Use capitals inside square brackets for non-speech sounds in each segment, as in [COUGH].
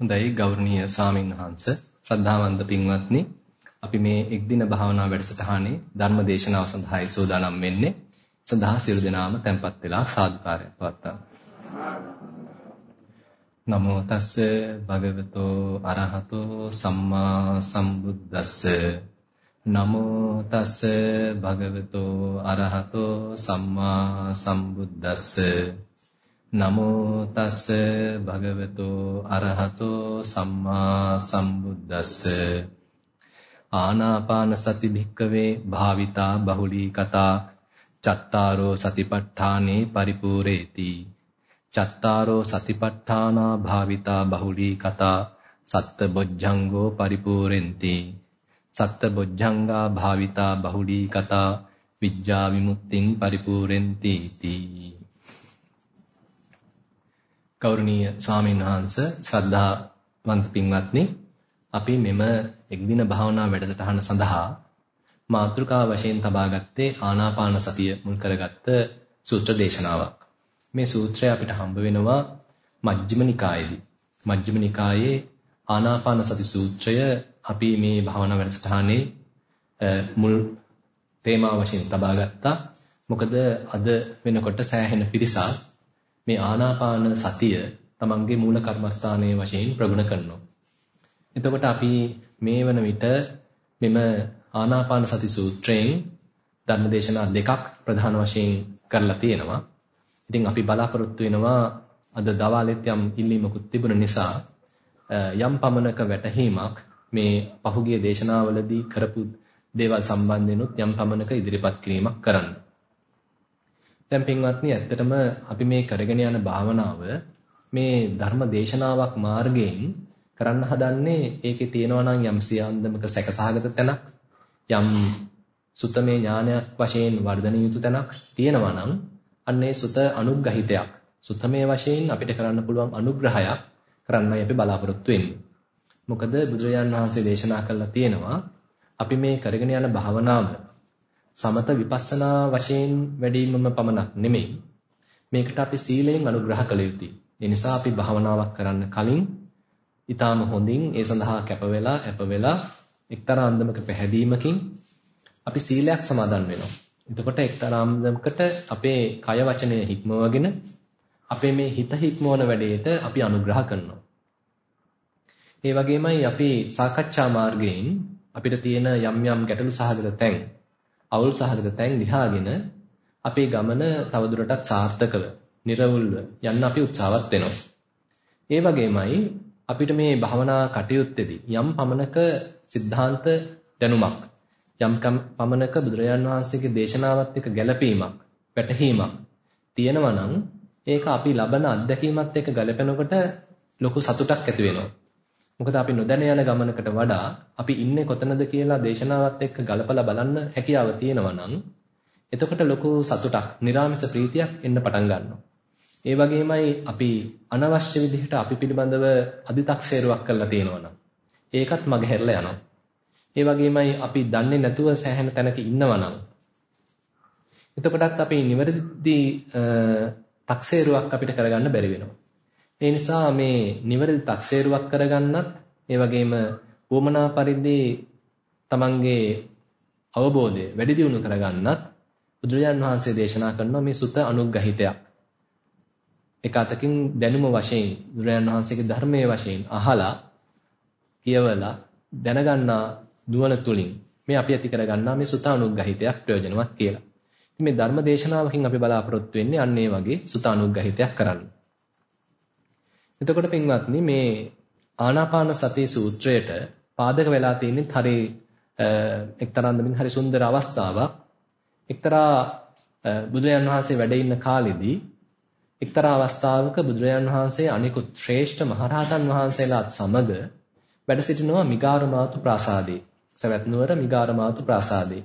හොඳයි ගෞරවනීය ස්වාමීන් වහන්ස. ශ්‍රද්ධාවන්ත පින්වත්නි අපි මේ එක්දින භාවනා වැඩසටහනේ ධර්ම දේශනාව සඳහායි සූදානම් වෙන්නේ. සඳහා සියලු දෙනාම tempත් වෙලා සාදුකාරයක් පවත්වමු නමෝ තස්ස භගවතෝ අරහතෝ සම්මා සම්බුද්දස්ස. නමෝ තස්ස භගවතෝ අරහතෝ සම්මා සම්බුද්දස්ස. නමෝ තස්ස භගවතෝ අරහතෝ සම්මා සම්බුද්දස්ස. ආනාපාන සති භික්කවේ භාවිතා බහුලී කතා. චත්තාරෝ සතිපට්ඨානේ පරිපූර්ණේති. චත්තාරෝ සතිපට්ඨානා භාවිතා බහුලී කතා. සත්ත බොජ්ජංගෝ පරිපූර්ණෙන්ති සත්ත බොජ්ජංගා භාවිතා බහුලී කතා. විඥා විමුක්තිං පරිපූර්ණෙන්ති තී ගෞරවනීය ස්වාමීන් වහන්ස ශ්‍රද්ධාවන්ත පින්වත්නි අපි මෙම එක්දින භාවනා වැඩසටහන සඳහා මාතෘකා වශයෙන් තබා ගත්තේ ආනාපාන සතිය මුල් කරගත්ත සූත්‍ර දේශනාවක්. මේ සූත්‍රය අපිට හම්බ වෙනවා මජ්ක්‍ධිම නිකායේදී. මජ්ක්‍ධිම නිකායේ ආනාපාන සති සූත්‍රය අපි මේ භාවනා වැඩසටහනේ මුල් තේමා වශයෙන් තබා ගත්තා. මොකද අද වෙනකොට සෑහෙන පිරිසක් මේ ආනාපාන සතිය තමන්ගේ මූල කර්මස්ථානයේ වශයෙන් ප්‍රගුණ කරනවා. එතකොට අපි මේ වන විට මෙම ආනාපාන සති සූත්‍රයෙන් ධර්මදේශනා දෙකක් ප්‍රධාන වශයෙන් කරලා තියෙනවා. ඉතින් අපි බලාපොරොත්තු වෙනවා අද දවාලෙත් යම් ඉල්ලීමකුත් තිබුණ නිසා යම් පමණක වැටහීමක් මේ පහුගිය දේශනාවලදී කරපු දේවල් සම්බන්ධෙනුත් යම් පමණක ඉදිරිපත් කිරීමක් කරන්න. දැන් පින්වත්නි ඇත්තටම අපි මේ කරගෙන යන භාවනාව මේ ධර්ම දේශනාවක් මාර්ගයෙන් කරන්න හදන්නේ ඒකේ තියෙනවා නම් යම් සියන්දමක සැකසහගත තැනක් යම් සුතමේ ඥානයක් වශයෙන් වර්ධනිය යුතු තැනක් තියෙනවා නම් අන්නේ සුත අනුග්‍රහිතයක් සුතමේ වශයෙන් අපිට කරන්න පුළුවන් අනුග්‍රහයක් කරන්නයි අපි බලාපොරොත්තු වෙන්නේ. මොකද බුදුරජාන් වහන්සේ දේශනා කළා තියෙනවා අපි මේ කරගෙන යන භාවනාව සමත විපස්සනා වශයෙන් වැඩිමම පමණක් නෙමෙයි. මේකට අපි සීලයෙන් අනුග්‍රහ කළ යුතුයි. ඒ නිසා අපි භාවනාවක් කරන්න කලින් ඊටාම හොඳින් ඒ සඳහා කැප වෙලා අප වෙලා එක්තරා අන්දමක පැහැදීමකින් අපි සීලයක් සමාදන් වෙනවා. එතකොට එක්තරා අන්දමකට අපේ කය වචනය හික්මවගෙන අපේ මේ හිත හික්මවන වැඩේට අපි අනුග්‍රහ කරනවා. ඒ වගේමයි අපි සාකච්ඡා මාර්ගයෙන් අපිට තියෙන යම් යම් ගැටලු සහගත තැන් අවුල් සහගත තැන් ලියාගෙන අපේ ගමන තවදුරටත් සාර්ථකව, නිර්වුල්ව යන්න අපි උත්සාහවත් වෙනවා. ඒ වගේමයි අපිට මේ භවනා කටයුත්තේදී යම් පමණක සිද්ධාන්ත දැනුමක් යම් පමණක බුදුරජාන් වහන්සේගේ දේශනාවත් එක්ක ගැළපීමක් වැටහීමක් තියෙනවා නම් ඒක අපි ලබන අත්දැකීමත් එක්ක ගලපනකොට ලොකු සතුටක් ඇති වෙනවා. මොකද අපි නොදැන යන ගමනකට වඩා අපි ඉන්නේ කොතනද කියලා දේශනාවත් එක්ක ගලපලා බලන්න හැකියාව තියෙනවා නම් එතකොට ලොකු සතුටක්, නිර්ාමිස ප්‍රීතියක් එන්න පටන් ගන්නවා. ඒ වගේමයි අපි අනවශ්‍ය විදිහට අපි පිළිබඳව අදි탁සේරුවක් කරලා තියෙනවා නම් ඒකත් මගහැරලා යනවා. ඒ වගේමයි අපි දන්නේ නැතුව සෑහෙන තැනක ඉන්නවා නම් එතකොටත් අපි නිවැරදි තක්සේරුවක් අපිට කරගන්න බැරි වෙනවා. ඒ නිසා මේ නිවැරදි තක්සේරුවක් කරගන්නත් ඒ වගේම වොමනා පරිදි තමන්ගේ අවබෝධය වැඩි දියුණු කරගන්නත් බුදුරජාන් වහන්සේ දේශනා කරන මේ සුත අනුග්‍රහිතයක්. එක අතකින් දැනුම වශයෙන් බුදුරජාන් වහන්සේගේ ධර්මයේ වශයෙන් අහලා කියවලා දැනගන්නා දුවන තුලින් මේ අපි ඇති කරගන්නා මේ සුත අනුග්‍රහිතයක් ප්‍රයෝජනවත් කියලා. මේ ධර්ම දේශනාවකින් අපි බලාපොරොත්තු වෙන්නේ අන්න ඒ වගේ සුත අනුග්‍රහිතයක් කරන්න. එතකොට පින්වත්නි මේ ආනාපාන සති සූත්‍රයට පාදක වෙලා තියෙන්නේ හරි එක්තරා අන්දමින් හරි සුන්දර අවස්ථාවක්. එක්තරා බුදුරජාන් වහන්සේ වැඩ ඉන්න කාලෙදී එක්තරා අවස්ථාවක බුදුරජාන් වහන්සේ අනිකුත් ශ්‍රේෂ්ඨ මහරහතන් වහන්සේලාත් සමග වැඩ සිටිනවා මිගාරමාතු ප්‍රාසාදේ. සවැත් නුවර මිගාරමාතු ප්‍රාසාදේ.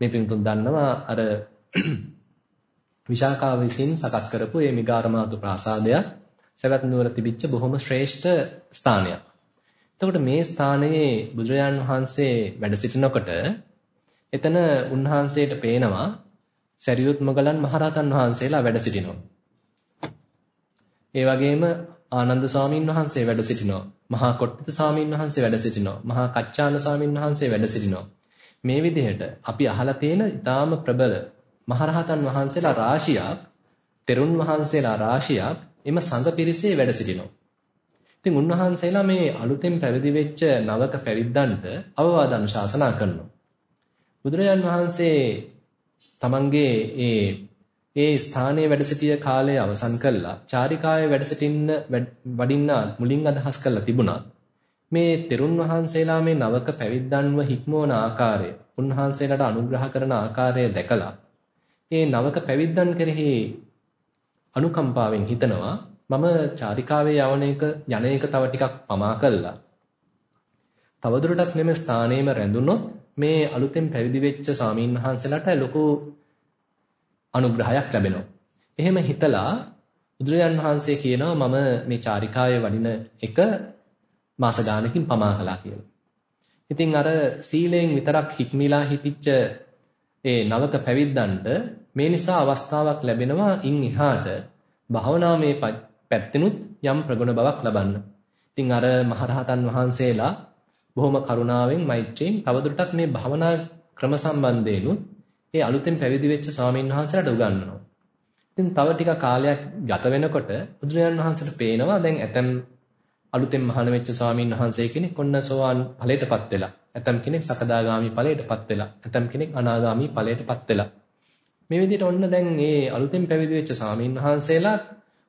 මේ පින්තුන් දන්නවා අර විශාඛා විසින් සකස් කරපු මේ මිගාරමාතු ප්‍රාසාදයක් සවැත් නුවර තිබිච්ච බොහොම ශ්‍රේෂ්ඨ ස්ථානයක්. එතකොට මේ ස්ථානයේ බුදුරජාන් වහන්සේ වැඩ සිටිනකොට එතන උන්වහන්සේට පේනවා සරියුත් මොගලන් මහරහතන් වහන්සේලා වැඩ සිටිනවා. ඒ වගේම ආනන්ද ස්වාමීන් වහන්සේ වැඩ සිටිනවා. මහා කොට්ටිත ස්වාමීන් වහන්සේ වැඩ සිටිනවා. මහා කච්චාන ස්වාමීන් වහන්සේ වැඩ සිටිනවා. මේ විදිහට අපි අහලා තියෙන ඊටාම ප්‍රබල මහරහතන් වහන්සේලා රාශියක්, තෙරුන් වහන්සේලා රාශියක් එම සංඝ පිරිසේ වැඩ සිටිනවා. ඉතින් උන්වහන්සේලා මේ අලුතෙන් පැවිදි වෙච්ච නවක පැවිද්දන්ට අවවාද අනුශාසනා කරනවා. බුදුරජාන් වහන්සේ තමන්ගේ ඒ ඒ ස්ථානයේ වැඩ සිටිය කාලය අවසන් කළා. චාරිකාවේ වැඩ සිටින්න වඩින්න මුලින් අදහස් කළා තිබුණා. මේ තෙරුන් වහන්සේලා මේ නවක පැවිද්දන්ව හික්මවන ආකාරය, උන්වහන්සේලාට අනුග්‍රහ කරන ආකාරය දැකලා ඒ නවක පැවිද්දන් කෙරෙහි අනුකම්පාවෙන් හිතනවා මම චාරිකාවේ යවන එක යන එක තව ටිකක් පමා කළා. තවදුරටත් මෙම ස්ථානයේම රැඳුනොත් මේ අලුතෙන් පැවිදි වෙච්ච ස්වාමීන් වහන්සේලාට ලොකු අනුග්‍රහයක් ලැබෙනවා. එහෙම හිතලා බුදුරජාන් වහන්සේ කියනවා මම මේ චාරිකාවේ වඩින එක මාස ගානකින් පමා කළා කියලා. ඉතින් අර සීලයෙන් විතරක් හික්මිලා හිටිච්ච ඒ නවක පැවිද්දන්ට මේ නිසා අවස්ථාවක් ලැබෙනවා ඉන් එහාට භාවනාමේ පැත්තෙනුත් යම් ප්‍රගුණ බවක් ලබන්න. ඉතින් අර මහරහතන් වහන්සේලා බොහොම කරුණාවෙන් මෛත්‍රියෙන් තවදුරටත් මේ භාවනා ක්‍රම සම්බන්ධයෙන්ුත් ඒ අලුතෙන් පැවිදි වෙච්ච ස්වාමීන් වහන්සේලාට උගන්වනවා. ඉතින් තව ටික කාලයක් ගත වෙනකොට බුදුරජාණන් වහන්සේට පේනවා දැන් ඇතම් අලුතෙන් මහාන වෙච්ච ස්වාමීන් වහන්සේ කෙනෙක් ඔන්න සෝවාන් ඵලයටපත් වෙලා. ඇතම් කෙනෙක් සකදාගාමි ඵලයටපත් වෙලා. ඇතම් කෙනෙක් අනාගාමි ඵලයටපත් වෙලා. මේ විදිහට ඔන්න දැන් මේ අලුතෙන් පැවිදි වෙච්ච ස්වාමීන් වහන්සේලා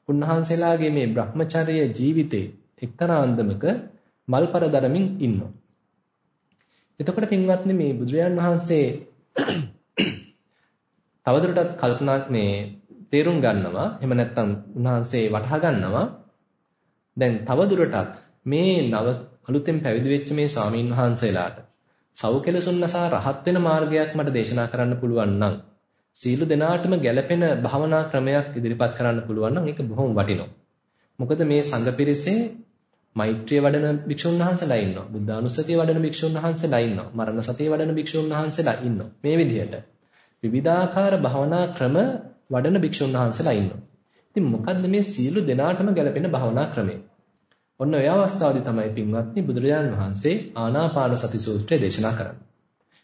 උන්වහන්සේලාගේ මේ Brahmacharya ජීවිතේ එක්තරා අන්දමක මල්පර දරමින් ඉන්නවා. එතකොට පින්වත්නි මේ බුදුරජාන් වහන්සේ තවදුරටත් කල්පනාක් මේ තේරුම් ගන්නවා එහෙම නැත්නම් උන්වහන්සේ වටහා ගන්නවා දැන් තවදුරටත් මේ නව අලුතෙන් පැවිදි වෙච්ච මේ ස්වාමීන් වහන්සේලාට සෞඛලසුන් නසා රහත් වෙන මාර්ගයක් මට දේශනා කරන්න පුළුවන් නම් සීල දෙනාටම ගැළපෙන භාවනා ක්‍රමයක් ඉදිරිපත් කරන්න පුළුවන් නම් ඒක බොහොම වටිනවා. මොකද මේ සංඝ පිරිසේ මෛත්‍රිය වඩන භික්ෂුන් වහන්සේලා ඉන්නවා. බුද්ධානුස්සතිය වඩන භික්ෂුන් වහන්සේලා ඉන්නවා. මරණ සතිය වඩන භික්ෂුන් වහන්සේලා ඉන්නවා. මේ විදිහට විවිධාකාර භාවනා ක්‍රම වඩන භික්ෂුන් වහන්සේලා ඉන්නවා. ඉතින් මොකද්ද මේ සීළු දෙනාටම ගැලපෙන භාවනා ක්‍රමය? ඔන්න ඔය අවස්ථාවේදී තමයි පින්වත්නි බුදුරජාණන් වහන්සේ ආනාපාන සති සූත්‍රය දේශනා කරන්නේ.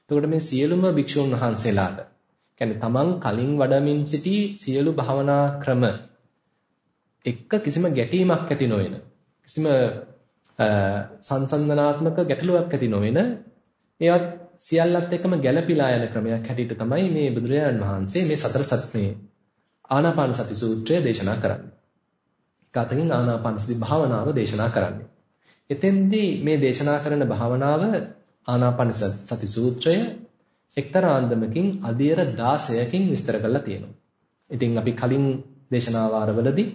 එතකොට මේ සියලුම භික්ෂුන් වහන්සේලාට කියන්නේ තමන් කලින් වඩමින් සිටි සියලු භාවනා ක්‍රම එක්ක කිසිම ගැටීමක් ඇති නොවන කිසිම සංසන්දනාත්මක ගැටලුවක් ඇති නොවන ඒවත් සියල්ලත් එක්කම ගැළපීලා යන ක්‍රමයක් හැටියට තමයි මේ බුදුරජාණන් වහන්සේ මේ සතර සත්‍මේ ආනාපාන සති සූත්‍රය දේශනා කරන්නේ. ගතකින් ආනාපාන සති භාවනාව දේශනා කරන්නේ. එතෙන්දී මේ දේශනා කරන භාවනාව ආනාපාන සති සූත්‍රය එක්තරා අන්දමකින් අධීර 16කින් විස්තර කරලා තියෙනවා. ඉතින් අපි කලින් දේශනා වාරවලදී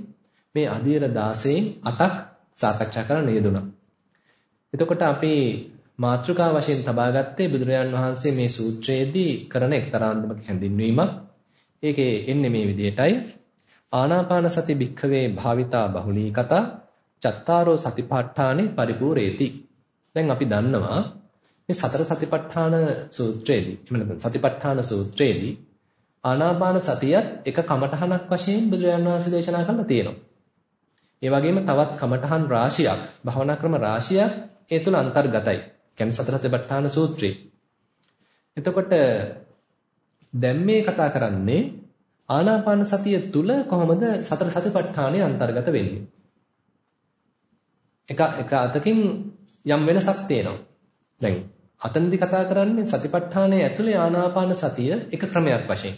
මේ අධීර 16න් 8ක් සාකච්ඡා කරන්න යෙදුණා. එතකොට අපි මාතෘකා වශයෙන් තබා ගත්තේ බුදුරජාන් වහන්සේ මේ සූත්‍රයේදී කරන එක්තරා අන්දමක හැඳින්වීමක්. ඒකේ එන්නේ මේ විදිහටයි ආනාපාන සති භික්ඛවේ භාවිතා බහුලී කතා චත්තාරෝ සතිපට්ඨානේ පරිපූර්ණේති. දැන් අපි දන්නවා මේ සතර සතිපට්ඨාන සූත්‍රයේදී එහෙම නැත්නම් සතිපට්ඨාන සූත්‍රයේදී ආනාපාන සතියත් එක කමඨහනක් වශයෙන් බුදුරජාණන් වහන්සේ දේශනා කරලා තියෙනවා. ඒ වගේම තවත් කමඨහන් රාශියක් භවනා ක්‍රම රාශියක් ඒ තුල අන්තර්ගතයි. කියන්නේ සතර සතිපට්ඨාන සූත්‍රේ. එතකොට දැන් මේ කතා කරන්නේ ආනාපාන සතිය තුල කොහොමද සතර සතිපට්ඨානය අන්තර්ගත වෙන්නේ? එක එක අතකින් යම් වෙනසක් තියෙනවා. දැන් අතනදි කතා කරන්නේ සතිපට්ඨානයේ ඇතුලේ ආනාපාන සතිය එක ක්‍රමයක් වශයෙන්.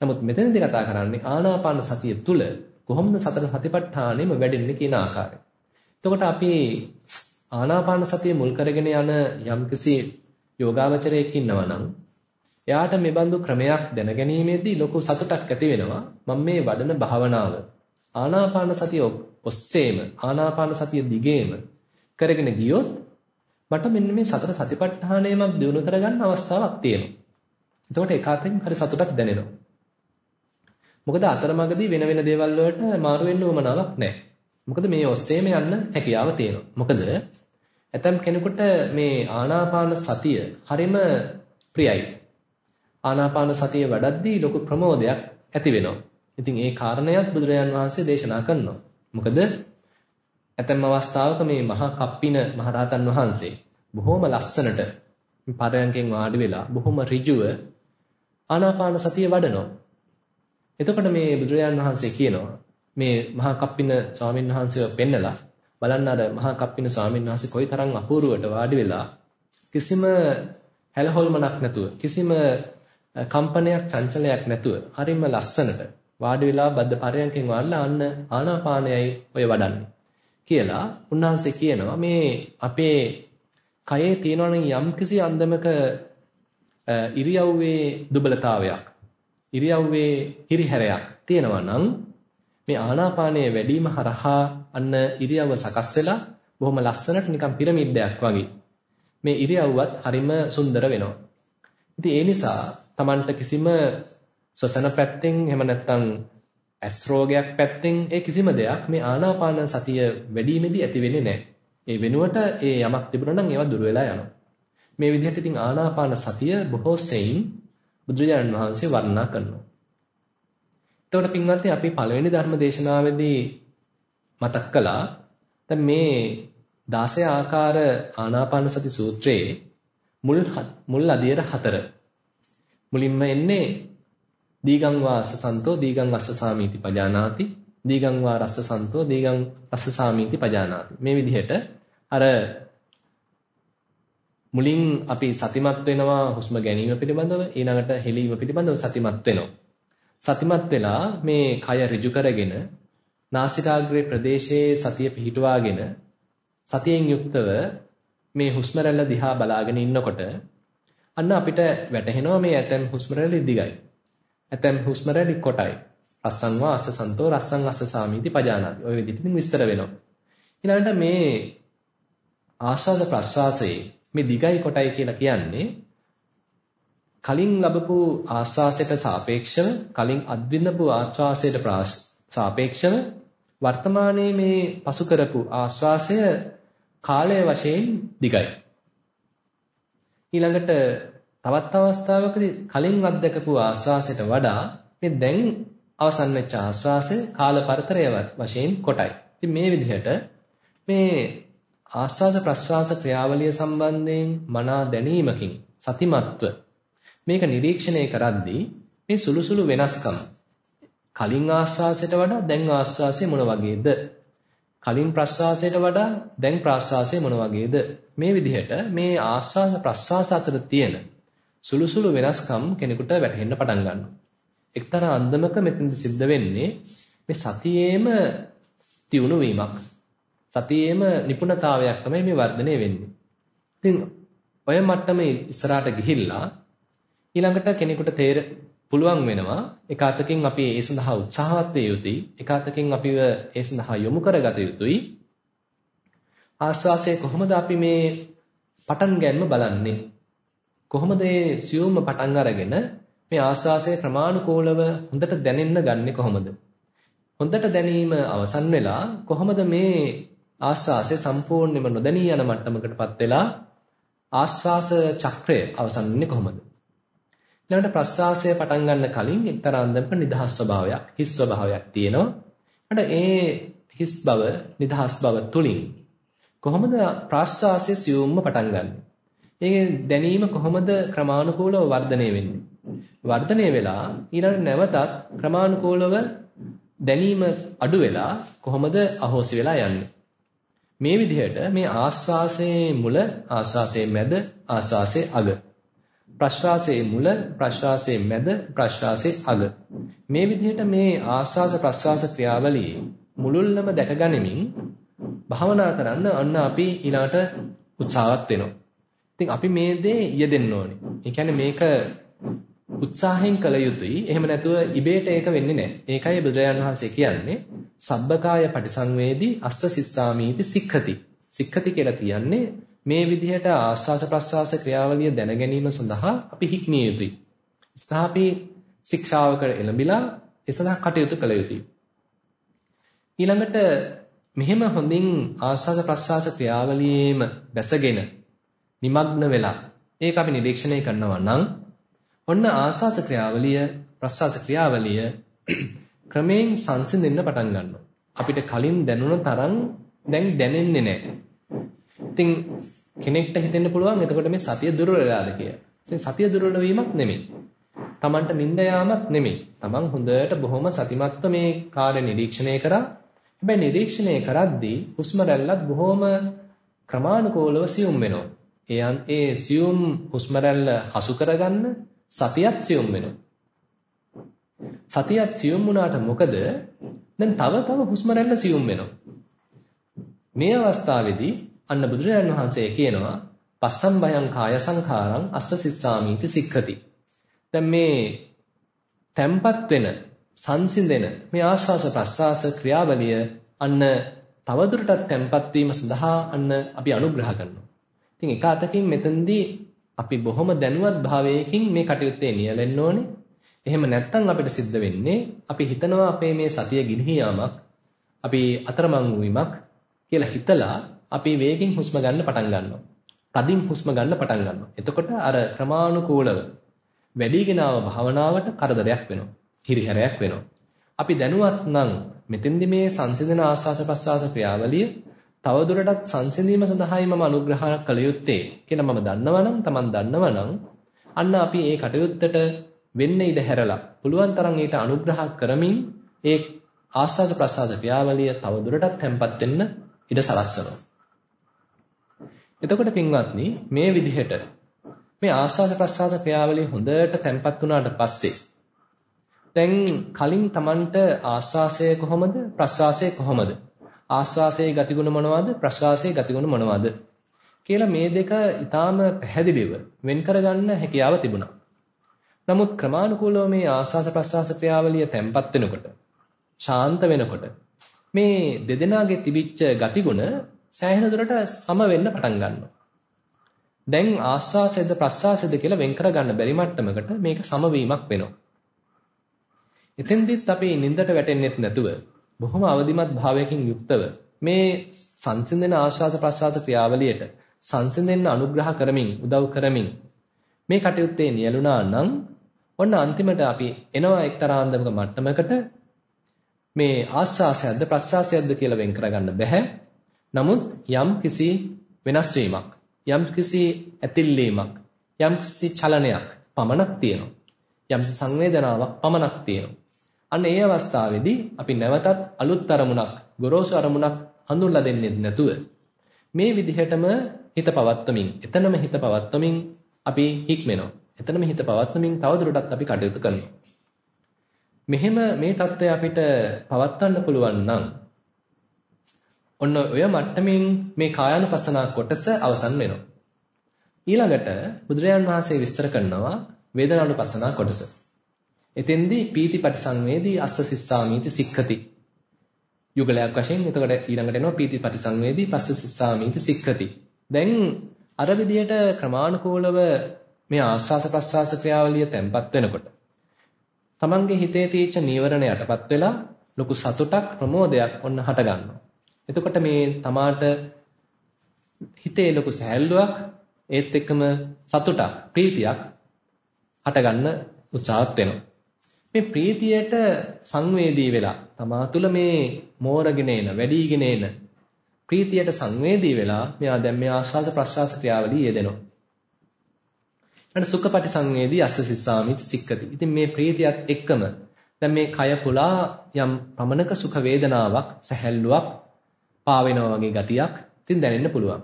නමුත් මෙතනදී කතා කරන්නේ ආනාපාන සතිය තුල කොහොමද සතර සතිපට්ඨානෙම වැඩෙන්නේ කියන ආකාරය. එතකොට අපි ආනාපාන සතිය මුල් කරගෙන යන යම්කිසි යෝගාවචරයෙක් ඉන්නවා නම් එයාට මේ බඳු ක්‍රමයක් දැනගැනීමේදී ලොකු සතුටක් ඇති වෙනවා. මම මේ වඩන භාවනාව ආනාපාන සතිය ඔස්සේම ආනාපාන සතිය දිගේම කරගෙන ගියොත් මට මෙන්න මේ සතර සතිපට්ඨානයමක් දිනු කරගන්න අවස්ථාවක් තියෙනවා. එතකොට ඒක අතරින් හරි සතුටක් දැනෙනවා. මොකද අතරමඟදී වෙන වෙන දේවල් වලට මාරු වෙන්න උවමනාවක් නැහැ. මොකද මේ ඔස්සේම යන්න හැකියාව තියෙනවා. මොකද ඇතම් කෙනෙකුට මේ ආනාපාන සතිය හරිම ප්‍රියයි. ආනාපාන සතිය වඩද්දී ලොකු ප්‍රමෝදයක් ඇති වෙනවා. ඉතින් ඒ කාරණයක් බුදුරජාන් වහන්සේ දේශනා කරනවා. මොකද ඇතැම් අවස්ථාවක මේ මහා කප්පින මහරහතන් වහන්සේ බොහොම ලස්සනට පරයන්කෙන් වාඩි වෙලා බොහොම ඍජුව ආනාපාන සතිය වඩනවා. එතකොට මේ බුදුරජාන් වහන්සේ කියනවා මේ මහා කප්පින ස්වාමීන් වහන්සේව පෙන්නලා බලන්න අර මහා කප්පින ස්වාමීන් වහන්සේ කොයිතරම් අපූර්වට වාඩි වෙලා කිසිම හැලහොල්මනක් නැතුව කිසිම කම්පනයක් චංචලයක් නැතුව හරිම ලස්සනට වාඩි වෙලා බද්ද පරයන්කෙන් වාඩිලා අන්න ආනාපානයයි ඔය වඩන්නේ කියලා උන්වහන්සේ කියනවා මේ අපේ කයේ තියෙනවනම් යම්කිසි අන්දමක ඉරියව්වේ දුබලතාවයක් ඉරියව්වේ හිරිහැරයක් තියෙනවා නම් මේ ආනාපානයේ වැඩිම හරහා අන්න ඉරියව්ව සකස් වෙලා බොහොම ලස්සනට නිකන් පිරමිඩයක් වගේ මේ ඉරියව්වත් හරිම සුන්දර වෙනවා. ඉතින් ඒ නිසා Tamanට කිසිම සසන පැත්තෙන් එහෙම නැත්නම් ඇස් රෝගයක් පැත්තෙන් ඒ කිසිම දෙයක් මේ ආනාපාන සතිය වැඩිමේදී ඇති වෙන්නේ නැහැ. ඒ වෙනුවට ඒ යමක් තිබුණා නම් ඒවා දුර වෙලා යනවා. මේ විදිහට ඉතින් ආනාපාන සතිය බොහෝ සෙයින් බුදුරජාණන් වහන්සේ වර්ණනා කරනවා. එතකොට පින්වත්නි අපි පළවෙනි ධර්ම දේශනාවේදී මතක් කළා දැන් මේ 16 ආකාර ආනාපාන සති සූත්‍රයේ මුල් මුල් අදියර හතර මුලින්ම එන්නේ දීගං වාස සන්තෝ දීගං අස්ස සාමීති පජානාති. දීගං වා රස්ස සන්තෝ දීගං රස්ස සාමීති පජානාති. මේ විදිහට අර මුලින් අපි සතිමත් වෙනවා හුස්ම ගැනීම පිළිබඳව ඊළඟට හෙලීම පිළිබඳව සතිමත් වෙනවා. සතිමත් වෙලා මේ කය ඍජු කරගෙන නාසිකාග්‍රේ ප්‍රදේශයේ සතිය පිහිටුවාගෙන සතියෙන් යුක්තව මේ හුස්ම රැල්ල දිහා බලාගෙන ඉන්නකොට අන්න අපිට වැටහෙනවා මේ ඇතැම් හුස්ම රැලි දිගයි. ඇතැම් හුස්ම රැලි කොටයි. රස්සං වා අස්ස සන්තෝ රස්සං අස්ස සාමීති පජානාති. ඔය විදිහට විස්තර වෙනවා. ඊළඟට මේ ආස්වාද ප්‍රස්වාසයේ මේ දිගයි කොටයි කියලා කියන්නේ කලින් ලැබපු ආස්වාසයට සාපේක්ෂව කලින් අත්විඳපු ආස්වාසයට සාපේක්ෂව වර්තමානයේ මේ පසු කරපු ආස්වාසය කාලය වශයෙන් දිගයි. ඊළඟට තවත් අවස්ථාවකදී කලින් අත්දකපු ආස්වාසයට වඩා මේ දැන් අවසන් වෙච්ච ආස්වාසය කාල පරතරය වශයෙන් කොටයි. ඉතින් මේ විදිහට මේ ආස්වාස ප්‍රස්වාස ක්‍රියාවලිය සම්බන්ධයෙන් මනා දැනීමකින් සතිමත්ව මේක නිරීක්ෂණය කරද්දී මේ සුළු සුළු වෙනස්කම් කලින් ආස්වාසයට වඩා දැන් ආස්වාසය මොන වගේද කලින් ප්‍රස්වාසයට වඩා දැන් ප්‍රස්වාසය මොන වගේද මේ විදිහට මේ ආස්වාස ප්‍රස්වාස අතර තියෙන සුළු සුළු වෙනස්කම් කෙනෙකුට වැටහෙන්න පටන් ගන්නවා. එක්තරා අන්දමක මෙතනදි සිද්ධ වෙන්නේ මේ සතියේම තියුණු වීමක්. සතියේම නිපුණතාවයක් තමයි මේ වර්ධනය වෙන්නේ. ඉතින් ඔය මට්ටමේ ඉස්සරහට ගිහිල්ලා ඊළඟට කෙනෙකුට තේර පුළුවන් වෙනවා එක අතකින් අපි ඒ සඳහා උත්සාහවත් වේ යුතුයි. එක අතකින් අපිව ඒ සඳහා යොමු කරගත යුතුයි. ආස්වාසය කොහොමද අපි මේ පටන් ගැනීම බලන්නේ? කොහොමද මේ සියුම්ම පටන් අරගෙන මේ ආස්වාසය ක්‍රමානුකූලව හොඳට දැනෙන්න ගන්නෙ කොහොමද හොඳට දැනීම අවසන් වෙලා කොහොමද මේ ආස්වාසය සම්පූර්ණයෙන්ම නොදැනී යන මට්ටමකටපත් වෙලා ආස්වාස චක්‍රය අවසන් වෙන්නේ කොහොමද ඊළඟට ප්‍රස්වාසය පටන් ගන්න කලින් එක්තරා අන්දමක නිදහස් ස්වභාවයක්, හිස් ස්වභාවයක් තියෙනවා. ඊට ඒ හිස් බව, නිදහස් බව තුලින් කොහොමද ප්‍රස්වාසය සියුම්ම පටන් ගන්නෙ? ඒකේ දැනීම කොහොමද ක්‍රමානුකූලව වර්ධනය වෙන්නේ? වර්ධනය වෙලා ඊළඟ නැවතත් ක්‍රමානුකූලව දැනීම අඩු වෙලා කොහොමද අහෝසි වෙලා යන්නේ? මේ විදිහට මේ ආස්වාසයේ මුල, ආස්වාසයේ මැද, ආස්වාසයේ අග ප්‍රශ්වාසයේ මුල ප්‍රශ්වාසයේ මැද ප්‍රශ්වාසයේ අග මේ විදිහට මේ ආස්වාස ප්‍රශ්වාස ක්‍රියාවලියේ මුලුල්ලම දැක ගනිමින් භාවනා කරන්න අන්න අපි ඊළඟට උත්සාහවත් වෙනවා. ඉතින් අපි මේ දේ යෙදෙන්න ඕනේ. ඒ කියන්නේ මේක උත්සාහයෙන් කළ යුතුයි. එහෙම නැතුව ඉබේට ඒක වෙන්නේ නැහැ. ඒකයි බුදුරජාණන් වහන්සේ කියන්නේ සබ්බකාය පටිසංවේදී අස්ස සිස්සාමීති සික්ඛති. සික්ඛති කියලා කියන්නේ මේ විදිහට ආස්වාස ප්‍රස්වාස ක්‍රියාවලිය දැන ගැනීම සඳහා අපි හික්මිය යුතුයි. ස්ථාපි ශික්ෂාවකට එළඹිලා ඒ සඳහා කටයුතු කළ යුතුයි. ඊළඟට මෙහෙම හොඳින් ආස්වාස ප්‍රස්වාස ක්‍රියාවලියේම බැසගෙන নিමග්න වෙලා ඒක අපි නිරීක්ෂණය කරනවා නම් ඔන්න ආස්වාස ක්‍රියාවලිය ප්‍රස්වාස ක්‍රියාවලිය [CLEARS THROAT] ක්‍රමයෙන් සංසිඳෙන්න පටන් ගන්නවා. අපිට කලින් දැනුණ තරම් දැන් දැනෙන්නේ නැහැ. ඉතින් කෙනෙක්ට හිතෙන්න පුළුවන් එතකොට මේ සතිය දුර්වල වෙලාද කියලා. ඉතින් සතිය දුර්වල වීමක් නෙමෙයි. තමන්ට නිින්ද යාමක් නෙමෙයි. තමන් හොඳට බොහොම සතිමත්ව මේ කාර්ය නිරීක්ෂණය කරා. හැබැයි නිරීක්ෂණය කරද්දී හුස්ම රැල්ලත් බොහොම ක්‍රමානුකූලව සියුම් වෙනවා. එයන් ඒ සියුම් හුස්ම රැල්ල හසු කරගන්න සතියත් සියුම් වෙනවා. සතියත් සියුම් වුණාට මොකද? දැන් තව තව හුස්ම රැල්ල සියුම් වෙනවා. මේ අවස්ථාවේදී අන්න බුදුරජාණන් වහන්සේ කියනවා පස්සම් භයං කාය සංඛාරං අස්ස සිස්සාමීති සික්ඛති. දැන් මේ තැම්පත් වෙන සංසිඳෙන මේ ආස්වාස ප්‍රස්වාස ක්‍රියාවලිය අන්න තවදුරටත් තැම්පත් වීම සඳහා අන්න අපි අනුග්‍රහ කරනවා. ඉතින් එක අතකින් මෙතනදී අපි බොහොම දැනුවත් භාවයකින් මේ කටයුත්තේ නියැලෙන්න ඕනේ. එහෙම නැත්නම් අපිට සිද්ධ වෙන්නේ අපි හිතනවා අපේ මේ සතිය ගිලිහි යාමක් අපි අතරමං වීමක් කියලා හිතලා අපි වේගෙන් හුස්ම ගන්න පටන් ගන්නවා. තදින් හුස්ම ගන්න පටන් ගන්නවා. එතකොට අර ක්‍රමානුකූලව වැඩිගෙන ආව භාවනාවට කරදරයක් වෙනවා. හිරිහැරයක් වෙනවා. අපි දැනුවත් නම් මෙතෙන්දි මේ සංසිඳන ආස්වාස ප්‍රස්වාස ක්‍රියාවලිය තවදුරටත් සංසිඳීම සඳහායි මම අනුග්‍රහ කළ යුත්තේ කියලා මම දන්නවනම් Taman දන්නවනම් අන්න අපි ඒ කටයුත්තට වෙන්න ඉඩ හැරලා පුළුවන් තරම් ඊට අනුග්‍රහ කරමින් ඒ ආස්වාද ප්‍රසආද ක්‍රියාවලිය තවදුරටත් තැම්පත් වෙන්න ඉඩ සලස්වනවා. එතකොට පින්වත්නි මේ විදිහට මේ ආස්වාද ප්‍රසආද ක්‍රියාවලිය හොඳට තැම්පත් වුණාට පස්සේ දැන් කලින් Tamanට ආස්වාසය කොහොමද ප්‍රසආසය කොහොමද ආස්වාසයේ ගතිගුණ මොනවද ප්‍රසආසයේ ගතිගුණ මොනවද කියලා මේ දෙක ඊටාම පැහැදිලිව වෙන් කරගන්න හැකියාව තිබුණා. නමුත් ක්‍රමානුකූලව මේ ආස්වාස ප්‍රසආස ක්‍රියාවලිය තැම්පත් වෙනකොට ශාන්ත වෙනකොට මේ දෙදෙනාගේ තිබිච්ච ගතිගුණ සෑහෙන දුරට සම වෙන්න පටන් ගන්නවා. දැන් ආස්වාසයද ප්‍රසආසයද කියලා වෙන් කරගන්න බැරි මට්ටමකට මේක සමවීමක් වෙනවා. එතෙන්දිත් අපි නින්දට වැටෙන්නෙත් නැතුව බොහොම අවදිමත් භාවයකින් යුක්තව මේ සංසිඳන ආශ්වාස ප්‍රශ්වාස ක්‍රියාවලියට සංසිඳෙන්න අනුග්‍රහ කරමින් උදව් කරමින් මේ කටයුත්තේ නියලුණා නම් ඔන්න අන්තිමට අපි එනවා එක්තරා අන්දමක මට්ටමකට මේ ආශ්වාසයක්ද ප්‍රශ්වාසයක්ද කියලා වෙන් කරගන්න බෑ. නමුත් යම් කිසි වෙනස් වීමක්, යම් කිසි ඇතිල්ලීමක්, යම් කිසි චලනයක් පමණක් තියෙනවා. යම් සංවේදනාවක් පමණක් තියෙනවා. අන්න ඒ අවස්ථාවේදී අපි නැවතත් අලුත් අරමුණක්, ගොරෝසු අරමුණක් හඳුන්ලා දෙන්නේ නැතුව මේ විදිහටම හිත පවත්වමින්, එතනම හිත පවත්වමින් අපි හික්මෙනවා. එතනම හිත පවත්වමින් තවදුරටත් අපි කටයුතු කරනවා. මෙහෙම මේ தত্ত্বය අපිට පවත්වන්න පුළුවන් නම් ඔන්න ඔය මට්ටමින් මේ කායानुපස්සනා කොටස අවසන් වෙනවා. ඊළඟට බුදුරජාන් වහන්සේ විස්තර කරනවා වේදනානුපස්සනා කොටස. එතෙන්දී පීති පටිසංවේදී අස්ස සිස්සාමීති සික්ඛති. යුගලයක් වශයෙන් එතකොට ඊළඟට එනවා පීති පටිසංවේදී පස්ස සිස්සාමීති සික්ඛති. දැන් අර විදියට ක්‍රමානුකූලව මේ ආස්වාස ප්‍රස්වාස ක්‍රියාවලිය තැම්පත් වෙනකොට තමන්ගේ හිතේ තියෙච්ච නීවරණ යටපත් වෙලා ලොකු සතුටක් ප්‍රමෝදයක් ඔන්න හට ගන්නවා. එතකොට මේ තමාට හිතේ ලොකු සැහැල්ලුවක් ඒත් එක්කම සතුටක් ප්‍රීතියක් හට ගන්න උත්සාහත් වෙනවා. මේ ප්‍රීතියට සංවේදී වෙලා තමා තුළ මේ මෝරගෙන එන වැඩිගෙන එන ප්‍රීතියට සංවේදී වෙලා මෙයා දැන් මේ ආස්වාද ප්‍රසආස ක්‍රියාවලිය යෙදෙනවා. ඊට සුඛපටි සංවේදී අස්ස සිස්සාමිති සික්කති. ඉතින් මේ ප්‍රීතියත් එක්කම දැන් මේ කය පුලා යම් ප්‍රමණක සුඛ වේදනාවක් සැහැල්ලුවක් පාවෙනවා වගේ ගතියක් ඉතින් දැනෙන්න පුළුවන්.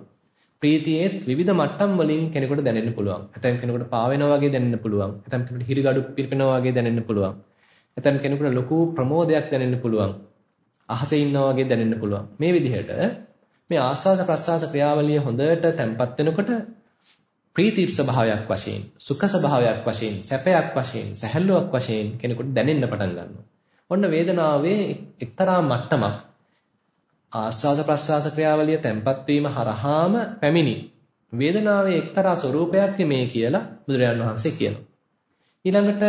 ප්‍රීතියේ විවිධ මට්ටම් වලින් කෙනෙකුට දැනෙන්න පුළුවන්. ඇතැම් කෙනෙකුට පාවෙනවා වගේ දැනෙන්න පුළුවන්. ඇතැම් කෙනෙකුට හිරිගඩු පිරපෙනවා වගේ දැනෙන්න පුළුවන්. ඇතැම් කෙනෙකුට ලොකු ප්‍රමෝදයක් දැනෙන්න පුළුවන්. අහසේ ඉන්නවා වගේ දැනෙන්න පුළුවන්. මේ විදිහට මේ ආස්වාද ප්‍රසආද ක්‍රියාවලිය හොඳට තැම්පත් වෙනකොට ප්‍රීති ස්වභාවයක් වශයෙන්, සුඛ ස්වභාවයක් වශයෙන්, සැපයක් වශයෙන්, සැහැල්ලුවක් වශයෙන් කෙනෙකුට දැනෙන්න පටන් ගන්නවා. ඔන්න වේදනාවේ එක්තරා මට්ටමක් ආස්වාද ප්‍රසආස ක්‍රියාවලිය තැම්පත් වීම හරහාම පැමිණි වේදනාවේ එක්තරා ස්වરૂපයක් මේ කියලා බුදුරජාණන් වහන්සේ කියනවා. ඊළඟට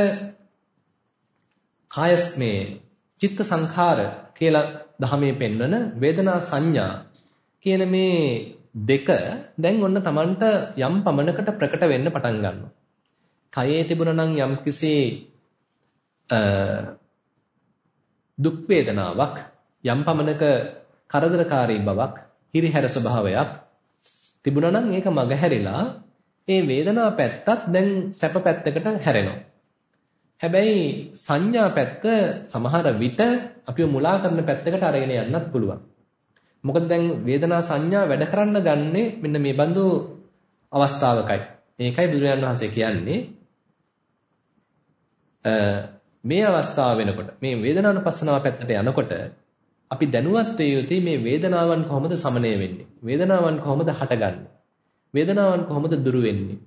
කායස් මේ චිත්ත සංඛාර කියලා දහමේ පෙන්වන වේදනා සංඥා කියන මේ දෙක දැන් ඔන්න Tamanට යම් පමණකට ප්‍රකට වෙන්න පටන් ගන්නවා. කයේ තිබුණා නම් යම් කිසි දුක් වේදනාවක් යම් පමණක කරදරකාරී බවක්, හිරිහැර ස්වභාවයක් තිබුණා නම් ඒක මගහැරිලා ඒ වේදනා පැත්තත් දැන් සැප පැත්තකට හැරෙනවා. හැබැයි සංඥා පැත්ත සමහර විට අපිව මුලා කරන පැත්තකට අරගෙන යන්නත් පුළුවන්. මොකද දැන් වේදනා සංඥා වැඩ කරන්න ගන්නේ මෙන්න මේ බඳු අවස්ථාවකයි. ඒකයි බුදුරජාණන් වහන්සේ කියන්නේ මේ අවස්ථාව වෙනකොට මේ වේදනානුපස්සනාව පැත්තට යනකොට අපි දැනුවත් වේ යුතුයි මේ වේදනාවන් කොහොමද සමනය වෙන්නේ? වේදනාවන් කොහොමද හටගන්නේ? වේදනාවන් කොහොමද දුරු වෙන්නේ?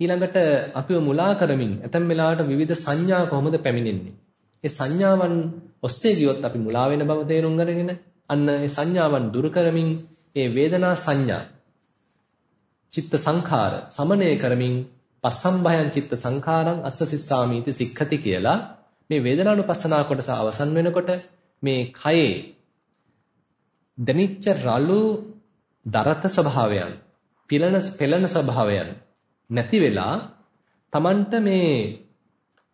ඊළඟට අපිව මුලා කරමින් ඇතැම් වෙලාවට විවිධ සංඥා කොහොමද පැමිණෙන්නේ? ඒ සංඥාවන් ඔස්සේ ගියොත් අපි මුලා වෙන බව තේරුම් ගන්නගෙන අන්න ඒ සංඥාවන් දුරු කරමින් ඒ වේදනා සංඥා චිත්ත සංඛාර සමනය කරමින් පස්සම්භයං චිත්ත සංඛාරං අස්ස සිස්සාමීති සික්ඛති කියලා මේ වේදනානුපස්සනා කොටස අවසන් වෙනකොට මේ කයේ දනිච්ච රළු දරත ස්වභාවයන් පිලන පෙළන ස්වභාවයන් නැති වෙලා Tamanට මේ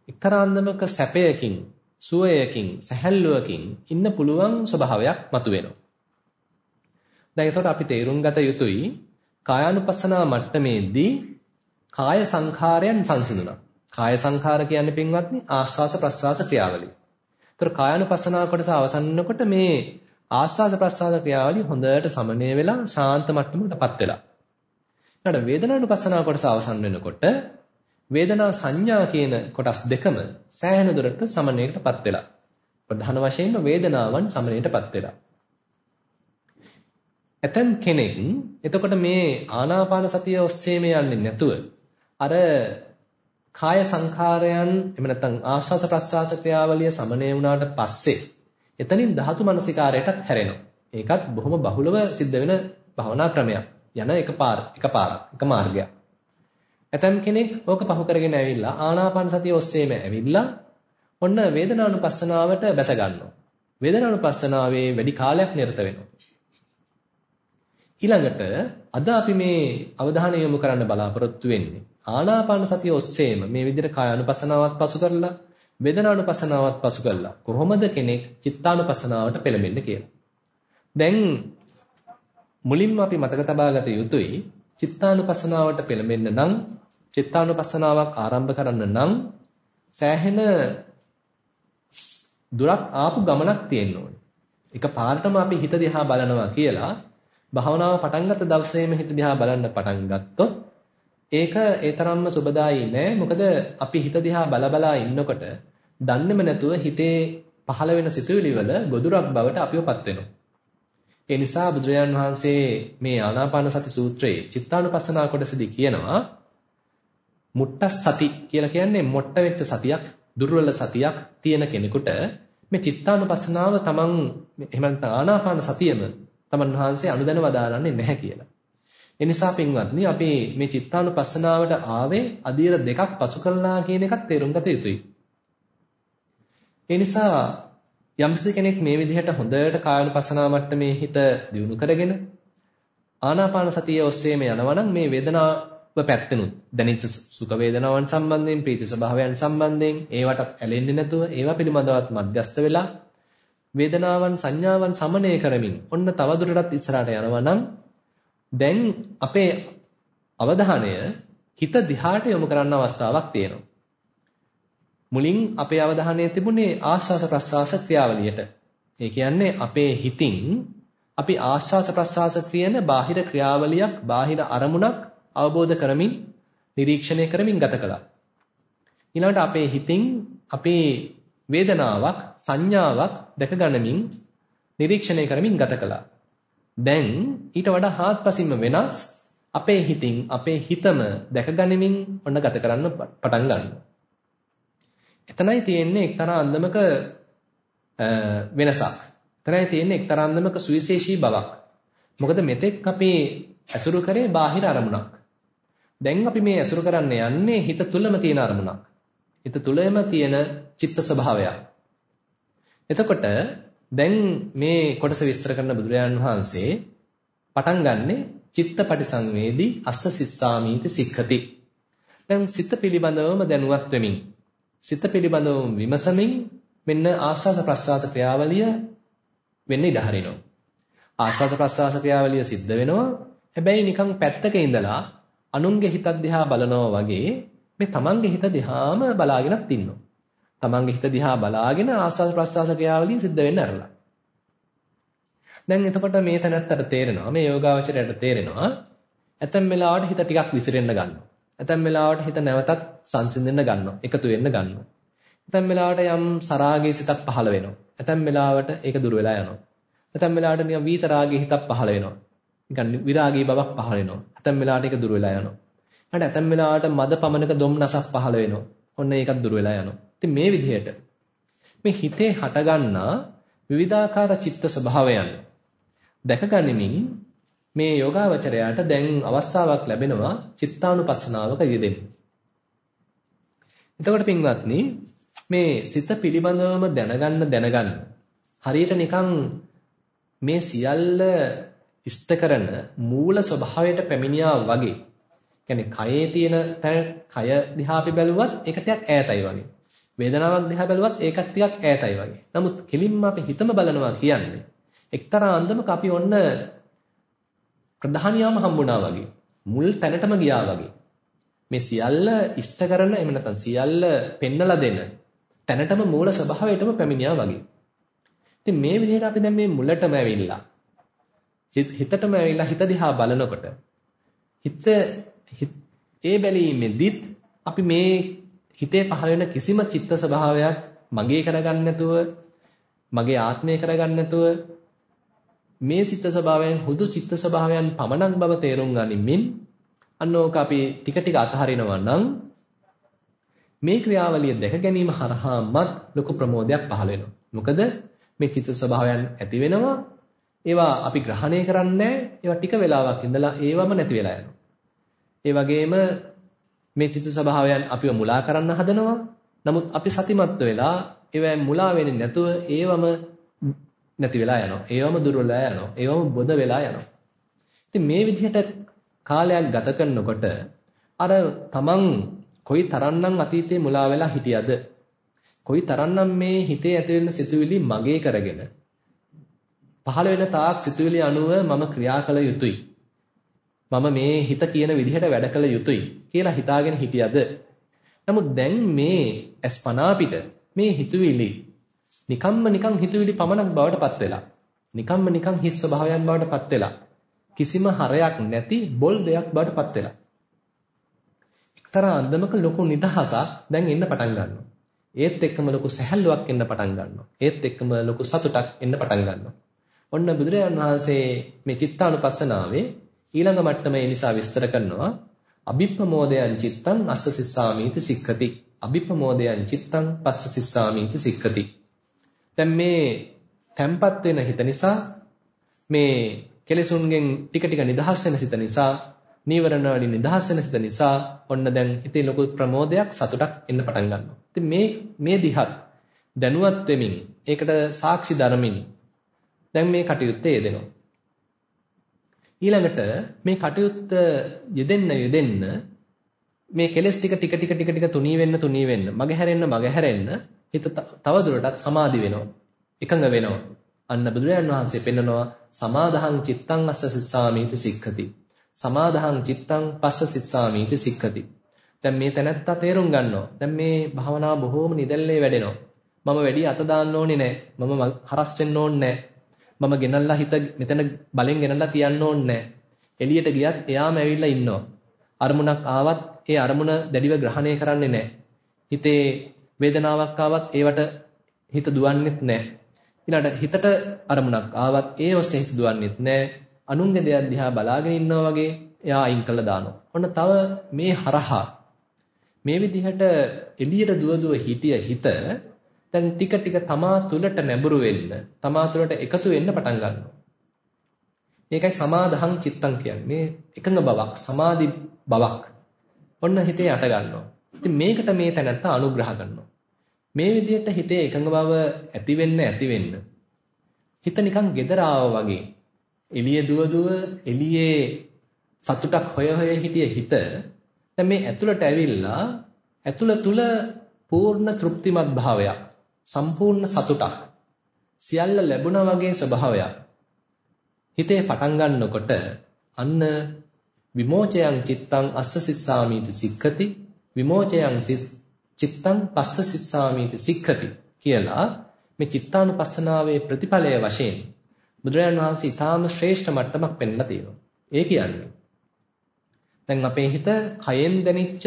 එක්තරාන්දමක සැපයකින් සුවයකින් සැහැල්ලුවකින් ඉන්න පුළුවන් ස්වභාවයක් මතුවෙනවා. දැන් එතකොට අපි තේරුම් ගත යුතුයි කායානුපස්සනා මට්ටමේදී කාය සංඛාරයන් සංසිඳුණා. කාය සංඛාර කියන්නේ පින්වත්නි ආස්වාස ප්‍රස්වාස ක්‍රියාවලිය. ඒතර කායානුපස්සනා කොටස අවසන් වෙනකොට මේ ආස්වාස ප්‍රස්වාස ක්‍රියාවලිය හොඳට සමනය වෙලා ශාන්ත මට්ටමකටපත් වෙලා. ඊට වේදනානුපස්සනා කොටස අවසන් වෙනකොට වේදනා සංඥා කියන කොටස් දෙකම සෑහෙන දුරට සමනයකටපත් වෙලා. ප්‍රධාන වශයෙන්ම වේදනාවන් සමනයටපත් වෙලා. ඇතම් කෙනෙක් එතකොට මේ ආනාපාන සතිය ඔස්සේම යන්නේ නැතුව අර කාය සංඛාරයන් එහෙම නැත්නම් ආශ්වාස ප්‍රශ්වාස ක්‍රියාවලිය සමනය වුණාට පස්සේ එතනින් ධාතු මනසිකාරයටත් හැරෙනවා. ඒකත් බොහොම බහුලව සිද්ධ වෙන භවනා ක්‍රමයක්. යන එකපාර එකපාරක් එක මාර්ගයක්. ඇතම් කෙනෙක් ඕක පහු කරගෙන ඇවිල්ලා ආනාපාන සතිය ඔස්සේම ඇවිල්ලා ඔන්න වේදනානුපස්සනාවට බැස ගන්නවා. වේදනානුපස්සනාවේ වැඩි කාලයක් නිරත වෙනවා. ඊළඟට අද අපි මේ අවධානය යොමු කරන්න බලාපොරොත්තු වෙන්නේ ආනාපාන සතිය ඔස්සේම මේ විදිහට කායानुපසනාවත් පසු කරලා වේදනානුපසනාවත් පසු කරලා කොහොමද කෙනෙක් චිත්තානුපසනාවට පෙළඹෙන්නේ කියලා. දැන් මුලින්ම අපි මතක තබා ගත යුතුයි චිත්තානුපසනාවට පෙළඹෙන්න නම් චිත්තානුපසනාවක් ආරම්භ කරන්න නම් සෑහෙන දුරක් ආපු ගමනක් තියෙන්න ඕනේ. එක පාරටම අපි හිත දිහා බලනවා කියලා භාවනාව පටන් ගත්ත දවසේම හිත දිහා බලන්න පටන් ගත්තොත් ඒක ඒ තරම්ම සුබදායි නෑ. මොකද අපි හිත දිහා බලබලා ඉන්නකොට දන්නේම නැතුව හිතේ පහළ වෙන සිතුවිලි වල ගොදුරක් බවට අපිවපත් වෙනවා. ඒ නිසා බුදුරජාන් වහන්සේ මේ ආනාපාන සති සූත්‍රයේ චිත්තානුපස්සනා කොටසදී කියනවා මුට්ට සති කියලා කියන්නේ මොට්ට වෙච්ච සතියක්, දුර්වල සතියක් තියෙන කෙනෙකුට මේ චිත්තානුපස්සනාව තමන් එහෙම නැත්නම් ආනාපාන සතියම තමන් වහන්සේ අනුදැන වදාරන්නේ නැහැ කියලා. ඒ නිසා පින්වත්නි අපි මේ චිත්තානුපස්සනාවට ආවේ අධීර දෙකක් පසු කළා කියන එකත් තේරුම් ගත යුතුයි. ඒ නිසා යම්කිසි කෙනෙක් මේ විදිහට හොඳට කායනුපස්සනා මට්ටමේ හිත දියුණු කරගෙන ආනාපාන සතිය ඔස්සේම යනවා නම් මේ වේදනාව පැත්තෙනුත් දැනෙච්ච සුඛ වේදනාවන් සම්බන්ධයෙන් ප්‍රීති ස්වභාවයන් සම්බන්ධයෙන් ඒවට ඇලෙන්නේ නැතුව ඒවා පිළිබඳවත් මධ්‍යස්ත වෙලා වේදනාවන් සංඥාවන් සමනය කරමින් ඔන්න තවදුරටත් ඉස්සරහට යනවා නම් දැන් අපේ අවධානය හිත දිහාට යොමු කරන්න අවස්ථාවක් තියෙනවා. මුලින් අපේ අවධානය තිබුණේ ආස්වාස ප්‍රස්වාස ක්‍රියාවලියට. ඒ කියන්නේ අපේ හිතින් අපි ආස්වාස ප්‍රස්වාස කියන බාහිර ක්‍රියාවලියක්, බාහිර අරමුණක් අවබෝධ කරමින් නිරීක්ෂණය කරමින් ගත කළා. ඊළඟට අපේ හිතින් අපේ වේදනාවක්, සංඥාවක් දැක ගන්නමින් නිරීක්ෂණය කරමින් ගත කළා. දැන් ඊට වඩා හාත්පසින්ම වෙනස් අපේ හිතින් අපේ හිතම දැකගනිමින් ඔන්න ගත කරන්න පටන් ගන්නවා. එතනයි තියෙන්නේ එක්තරා අන්දමක වෙනසක්. එතනයි තියෙන්නේ එක්තරා අන්දමක සුවිශේෂී බවක්. මොකද මෙතෙක් අපි ඇසුරු කරේ බාහිර අරමුණක්. දැන් අපි මේ ඇසුරු කරන්න යන්නේ හිත තුලම තියෙන අරමුණක්. හිත තුලම තියෙන චිත්ත ස්වභාවයක්. එතකොට දැන් මේ කොටස විස්තර කරන බුදුරජාන් වහන්සේ පටන් ගන්නෙ චිත්තපටි සංවේදී අස්ස සිස්සාමීති සික්ඛති. දැන් සිත පිළිබඳවම දැනුවත් වෙමින් සිත පිළිබඳව විමසමින් මෙන්න ආස්වාද ප්‍රසආත ක්‍රියාවලිය වෙන්න ඉඩ හරිනවා. ආස්වාද ප්‍රසආස ක්‍රියාවලිය සිද්ධ වෙනවා. හැබැයි නිකන් පැත්තක ඉඳලා අනුන්ගේ හිතක් දිහා බලනවා වගේ මේ තමන්ගේ හිත දිහාම බලාගෙනත් ඉන්නවා. තමන්ගේ හිත දිහා බලාගෙන ආස්වාද ප්‍රසආස ක්‍රියාවලිය සිද්ධ වෙන්න ඇරලා. දැන් එතකොට මේ තැනත්තට තේරෙනවා මේ යෝගාවචරයට තේරෙනවා ඇතැම් වෙලාවට හිත ටිකක් විසිරෙන්න ගන්නවා. ඇතැම් වෙලාවට හිත නැවතත් සංසිඳෙන්න ගන්නවා. එකතු වෙන්න ගන්නවා. ඇතැම් වෙලාවට යම් සරාගයේ සිතක් පහළ වෙනවා. ඇතැම් වෙලාවට ඒක දුර වෙලා යනවා. ඇතැම් වෙලාවට නිකන් වීතරාගයේ හිතක් පහළ වෙනවා. නිකන් විරාගී බවක් පහළ වෙනවා. ඇතැම් වෙලාවට ඒක දුර වෙලා යනවා. ඊට ඇතැම් වෙලාවට මද පමනක දොම්නසක් පහළ වෙනවා. ඔන්න ඒකත් දුර වෙලා යනවා. ඉතින් මේ විදිහට මේ හිතේ හටගන්නා විවිධාකාර චිත්ත ස්වභාවයන් දැකගනිමින් මේ යෝගාවචරයට දැන් අවස්ථාවක් ලැබෙනවා චිත්තානුපස්සනාවක යෙදෙන්න. එතකොට පින්වත්නි මේ සිත පිළිබඳවම දැනගන්න දැනගන්න හරියට නිකන් මේ සියල්ල ඉෂ්ට කරන මූල ස්වභාවයට පැමිණියා වගේ. කියන්නේ කයේ තියෙන තැන කය දිහා අපි බැලුවත් ඒක ටිකක් ඈතයි වගේ. වේදනාවක් දිහා බැලුවත් ඒකත් ටිකක් ඈතයි වගේ. නමුත් කෙලින්ම අපි හිතම බලනවා කියන්නේ එක්තරා අන්දමක අපි ඔන්න ප්‍රධානියම හම්බුණා වගේ. මුල් තැනටම ගියා වගේ. මේ සියල්ල ඉෂ්ට කරන එහෙම නැත්නම් සියල්ල පෙන්නලා දෙන තැනටම මූල ස්වභාවයටම පැමිණියා වගේ. ඉතින් මේ විදිහට අපි දැන් මේ මුලටම ඇවිල්ලා හිතටම ඇවිල්ලා හිත දිහා බලනකොට හිත ඒ බැලීමේදීත් අපි මේ හිතේ පහළ වෙන කිසිම චිත්ත ස්වභාවයක් මගේ කරගන්න නැතුව මගේ ආත්මය කරගන්න නැතුව මේ සිත් ස්වභාවයන් හුදු චිත්ත ස්වභාවයන් පමණක් බව තේරුම් ගනිමින් අන්නෝක අපි ටික ටික අතහරිනවා නම් මේ ක්‍රියාවලිය දැක ගැනීම හරහාමත් ලොකු ප්‍රමෝදයක් පහළ වෙනවා. මොකද මේ චිත්ත ස්වභාවයන් ඇති වෙනවා. ඒවා අපි ග්‍රහණය කරන්නේ ඒවා ටික වෙලාවක් ඉඳලා ඒවම නැති වෙලා යනවා. ඒ වගේම මේ චිත්ත ස්වභාවයන් අපිව මුලා කරන්න හදනවා. නමුත් අපි සතිමත් වෙලා ඒවෙන් මුලා වෙන්නේ නැතුව ඒවම නැති වෙලා යනවා. ඒවම දුර වෙලා යනවා. ඒවම බොඳ වෙලා යනවා. ඉතින් මේ විදිහට කාලයක් ගත කරනකොට අර තමන් කොයි තරම්නම් අතීතේ මුලා වෙලා හිටියද කොයි තරම්නම් මේ හිතේ ඇති වෙන සිතුවිලි මගේ කරගෙන පහළ වෙන තාක් සිතුවිලි අනුව මම ක්‍රියා කළ යුතුයි මම මේ හිත කියන විදිහට වැඩ කළ යුතුයි කියලා හිතාගෙන හිටියද? නමුත් දැන් මේ අස්පනා පිට මේ හිතුවිලි නිකම්ම නිකම් හිතුවිලි පමණක් බවට පත් වෙලා නිකම්ම නිකම් හිස් ස්වභාවයන් බවට පත් වෙලා කිසිම හරයක් නැති බොල් දෙයක් බවට පත් වෙලා. එක්තරා අන්දමක ලොකු නිදහසක් දැන් එන්න පටන් ගන්නවා. ඒත් එක්කම ලොකු සැහැල්ලුවක් එන්න පටන් ගන්නවා. ඒත් එක්කම ලොකු සතුටක් එන්න පටන් ගන්නවා. ඔන්න බුදුරජාණන් වහන්සේ මේ චිත්තානුපස්සනාවේ ඊළඟ මට්ටමේ නිසා විස්තර කරනවා අභිප්‍රමෝදයන් චිත්තං අස්ස සිස්සාමීති සික්ඛති අභිප්‍රමෝදයන් චිත්තං පස්ස සිස්සාමීති සික්ඛති දැන් මේ තැම්පත් වෙන හිත නිසා මේ කෙලෙසුන්ගෙන් ටික ටික නිදහස් වෙන සිත නිසා නීවරණ වලින් නිදහස් වෙන සිත නිසා ඔන්න දැන් හිතේ ලොකු ප්‍රමෝදයක් සතුටක් එන්න පටන් ගන්නවා. ඉතින් මේ මේ දිහත් දැනුවත් වෙමින් ඒකට සාක්ෂි දරමින් දැන් මේ කටයුත්තේ යෙදෙනවා. ඊළඟට මේ කටයුත්ත යෙදෙන්න යෙදෙන්න මේ කෙලස් ටික ටික ටික ටික ටික තුනී වෙන්න තුනී වෙන්න මග හැරෙන්න මග හැරෙන්න හිත තවදුරටත් සමාධි වෙනවා. එකඟ වෙනවා. අන්න බුදුරජාන් වහන්සේ පෙන්නනවා සමාදහං චිත්තං අස්ස සිස්සාමීති සික්ඛති. සමාදහං චිත්තං පස්ස සිස්සාමීති සික්ඛති. දැන් මේ තැනත්තා තේරුම් ගන්නවා. දැන් මේ භාවනාව බොහෝම නිදැල්ලේ වැඩෙනවා. මම වැඩි අත දාන්න ඕනේ නැහැ. මම හරස් වෙන්න ඕනේ නැහැ. මම ගෙනල්ලා හිත මෙතන බලෙන් ගෙනල්ලා තියන්න ඕනේ නැහැ. එළියට ගියත් එයාම ඇවිල්ලා ඉන්නවා. අරමුණක් ආවත් ඒ අරමුණ දැඩිව ග්‍රහණය කරන්නේ නැහැ. හිතේ වේදනාවක් ආවත් ඒවට හිත දුවන්නේත් නැහැ. ඊළඟට හිතට අරමුණක් ආවත් ඒ ඔස්සේ හිත දුවන්නේත් නැහැ. අනුන්ගේ දෙයක් දිහා බලාගෙන ඉන්නවා වගේ එයා අයින් කළා දානවා. ඔන්න තව මේ හරහා මේ විදිහට එළියට දුව දුව හිටිය හිත දැන් ටික ටික තමා තුළට නැඹුරු වෙන්න, තමා තුළට එකතු වෙන්න පටන් ගන්නවා. මේකයි සමාදහං චිත්තං කියන්නේ. මේ එකඟ බවක්, සමාධි බවක්. ඔන්න හිතේ යට ගන්නවා. ඉතින් මේකට මේ තැනත්ත අනුග්‍රහ කරනවා. මේ විදිහට හිතේ එකඟ බව ඇති වෙන්න ඇති වෙන්න හිත නිකන් gedara වගේ එළිය දුව දුව එළියේ සතුටක් හොය හොය හිටිය හිත දැන් මේ ඇතුළට ඇවිල්ලා ඇතුළ තුල පූර්ණ තෘප්තිමත් භාවයක් සම්පූර්ණ සතුටක් සියල්ල ලැබුණා වගේ ස්වභාවයක් හිතේ පටන් ගන්නකොට අන්න විමෝචයන් චිත්තං අස්ස සිස්සාමීති සික්ඛති විමෝචයන් චිත්තං පස්ස සිස්සාමීති සික්ඛති කියලා මේ චිත්තානුපස්සනාවේ ප්‍රතිඵලය වශයෙන් බුදුරජාණන් වහන්සේ ඊටාම ශ්‍රේෂ්ඨ මට්ටමක් පෙන්ලා තියෙනවා. ඒ කියන්නේ දැන් අපේ හිත කයෙන් දැනිච්ච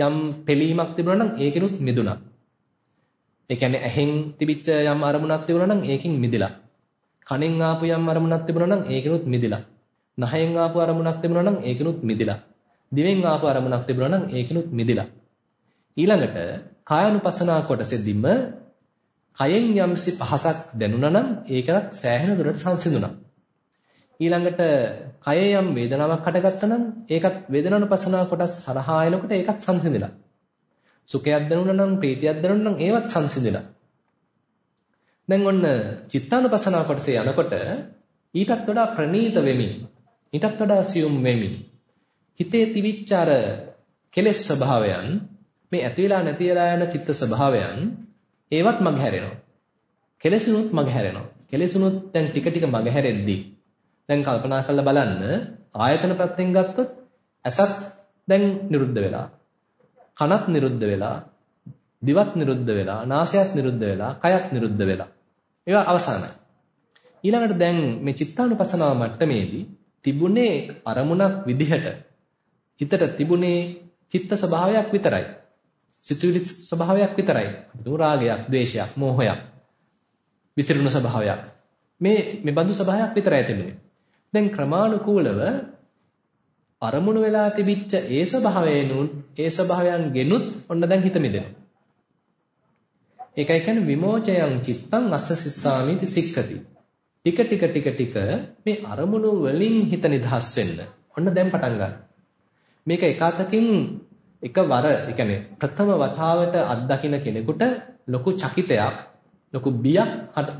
යම් පෙලීමක් තිබුණා නම් ඒකිනුත් මිදුණා. ඒ කියන්නේ ඇහෙන් තිබිච්ච යම් අරමුණක් තිබුණා නම් ඒකින් මිදිලා. කනෙන් ආපු යම් අරමුණක් තිබුණා නම් ඒකිනුත් මිදිලා. නහයෙන් ආපු අරමුණක් තිබුණා නම් ඒකිනුත් මිදිලා. දිවෙන් ආපු අරමුණක් තිබුණා නම් ඒකිනුත් මිදිලා. ඊළඟට කායानुපසනාව කොටසෙදිම කයෙන් යම්සි පහසක් දැනුණා නම් ඒකත් සෑහෙන දුරට සංසිඳුණා. ඊළඟට කයේ යම් වේදනාවක් හටගත්තා නම් ඒකත් වේදනානුපසනාව කොටස් හරහා එනකොට ඒකත් සංසිඳිලා. සුඛයක් දැනුණා නම් ප්‍රීතියක් දැනුණා නම් ඒවත් සංසිඳිලා. දැන් ඔන්න චිත්තානුපසනාව කොටසේ යනකොට ඊටත් වඩා ප්‍රනීත වෙමින් ඊටත් වඩා සියුම් වෙමින් හිතේ තිබිච්ච අර කෙලෙස් ස්වභාවයන් මේ ඇති වෙලා නැති වෙලා යන චිත්ත ස්වභාවයන් ඒවත් මගහැරෙනවා. කෙලෙසුනුත් මගහැරෙනවා. කෙලෙසුනුත් දැන් ටික ටික මගහැරෙද්දී දැන් කල්පනා කරලා බලන්න ආයතන පැත්තෙන් ගත්තොත් ඇසත් දැන් නිරුද්ධ වෙලා කනත් නිරුද්ධ වෙලා දිවත් නිරුද්ධ වෙලා නාසයත් නිරුද්ධ වෙලා කයත් නිරුද්ධ වෙලා ඒවා අවසానයි ඊළඟට දැන් මේ චිත්තානුපසනාව මට්ටමේදී තිබුණේ අරමුණක් විදිහට හිතට තිබුණේ චිත්ත ස්වභාවයක් විතරයි සිතුවිලි ස්වභාවයක් විතරයි. දුර රාගයක්, ද්වේෂයක්, මෝහයක්. විසිරුණු ස්වභාවයක්. මේ මේ බඳු ස්වභාවයක් විතරයි තිබුණේ. දැන් ක්‍රමානුකූලව අරමුණු වෙලා තිබිච්ච ඒ ස්වභාවයනුත් ඒ ස්වභාවයන් ගෙනුත් ඔන්න දැන් හිත මිදෙනවා. ඒකයි කියන්නේ විමෝචයං චිත්තං අස්ස සිස්සාමිති සික්ඛති. ටික ටික ටික ටික මේ අරමුණු වලින් හිත නිදහස් වෙන්න. ඔන්න දැන් පටන් ගන්න. මේක එකතකින් එකවර ඒ කියන්නේ ප්‍රථම වතාවට අත්දකින්න කෙනෙකුට ලොකු චකිතයක් ලොකු බියක්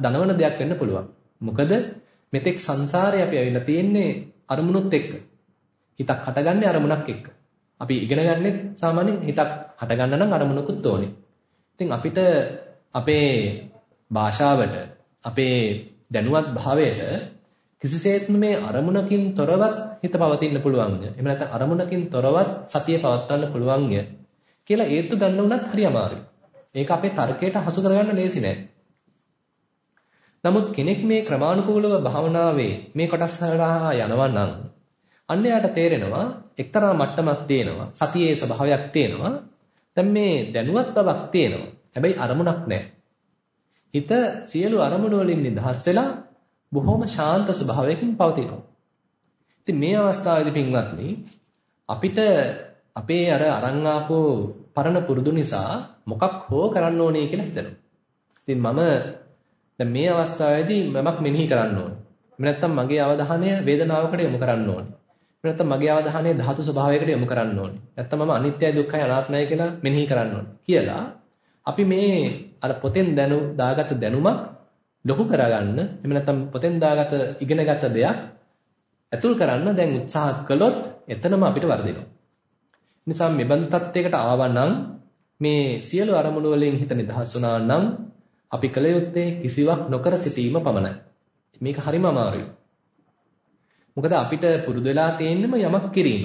දනවන දෙයක් වෙන්න පුළුවන්. මොකද මෙතෙක් සංසාරේ අපි ඇවිල්ලා තියෙන්නේ අරමුණුත් එක්ක. හිතක් හටගන්නේ අරමුණක් එක්ක. අපි ඉගෙන ගන්නෙත් සාමාන්‍යයෙන් හිතක් හටගන්න නම් අරමුණකුත් ඕනේ. ඉතින් අපිට අපේ භාෂාවට අපේ දැනුවත් භාවයට කිසිසේත්ම මේ අරමුණකින් තොරවත් හිත පවතින්න පුළුවන්ද? එහෙම නැත්නම් අරමුණකින් තොරවත් සතිය පවත්වන්න පුළුවන්ය කියලා ඒත්තු ගන්න උනත් හරි අමාරුයි. ඒක අපේ තර්කයට හසු කරගන්න ලේසි නෑ. නමුත් කෙනෙක් මේ ක්‍රමානුකූලව භාවනාවේ මේ කොටස් හරහා යනවා නම් අන්න යාට තේරෙනවා එක්තරා මට්ටමක් තියෙනවා සතියේ ස්වභාවයක් තියෙනවා දැන් මේ දැනුවත් බවක් තියෙනවා හැබැයි අරමුණක් නැහැ හිත සියලු අරමුණු වලින් නිදහස් වෙලා බොහොම ශාන්ත ස්වභාවයකින් පවතිනවා. ඉතින් මේ අවස්ථාවේදී පින්වත්නි අපිට අපේ අර අරන් ආපෝ පරණ පුරුදු නිසා මොකක් හෝ කරන්න ඕනේ කියලා හිතනවා. ඉතින් මම දැන් මේ අවස්ථාවේදී මමක් මෙනෙහි කරන්න ඕනේ. එහෙම නැත්නම් මගේ අවධානය වේදනාවකට යොමු කරන්න ඕනේ. එහෙම නැත්නම් මගේ අවධානය ධාතු ස්වභාවයකට යොමු කරන්න ඕනේ. නැත්නම් මම අනිත්‍යයි දුක්ඛයි අනාත්මයි කියලා මෙනෙහි කරන්න ඕනේ කියලා අපි මේ අර පොතෙන් දැනු දාගත් දැනුමක් ලොකු කරගන්න එහෙම නැත්නම් පොතෙන් දාගත ඉගෙනගත දෙයක් ඇතුල් කරන්න දැන් උත්සාහ කළොත් එතනම අපිට වර්ධිනවා. නිසා මේ බඳු තත්යකට ආවනම් මේ සියලු අරමුණු වලින් හිත නිදහස් වුණා නම් අපි කල යුත්තේ කිසිවක් නොකර සිටීම පමණයි. මේක හරිම අමාරුයි. මොකද අපිට පුරුදු වෙලා තියෙන්නම යමක් කිරීම.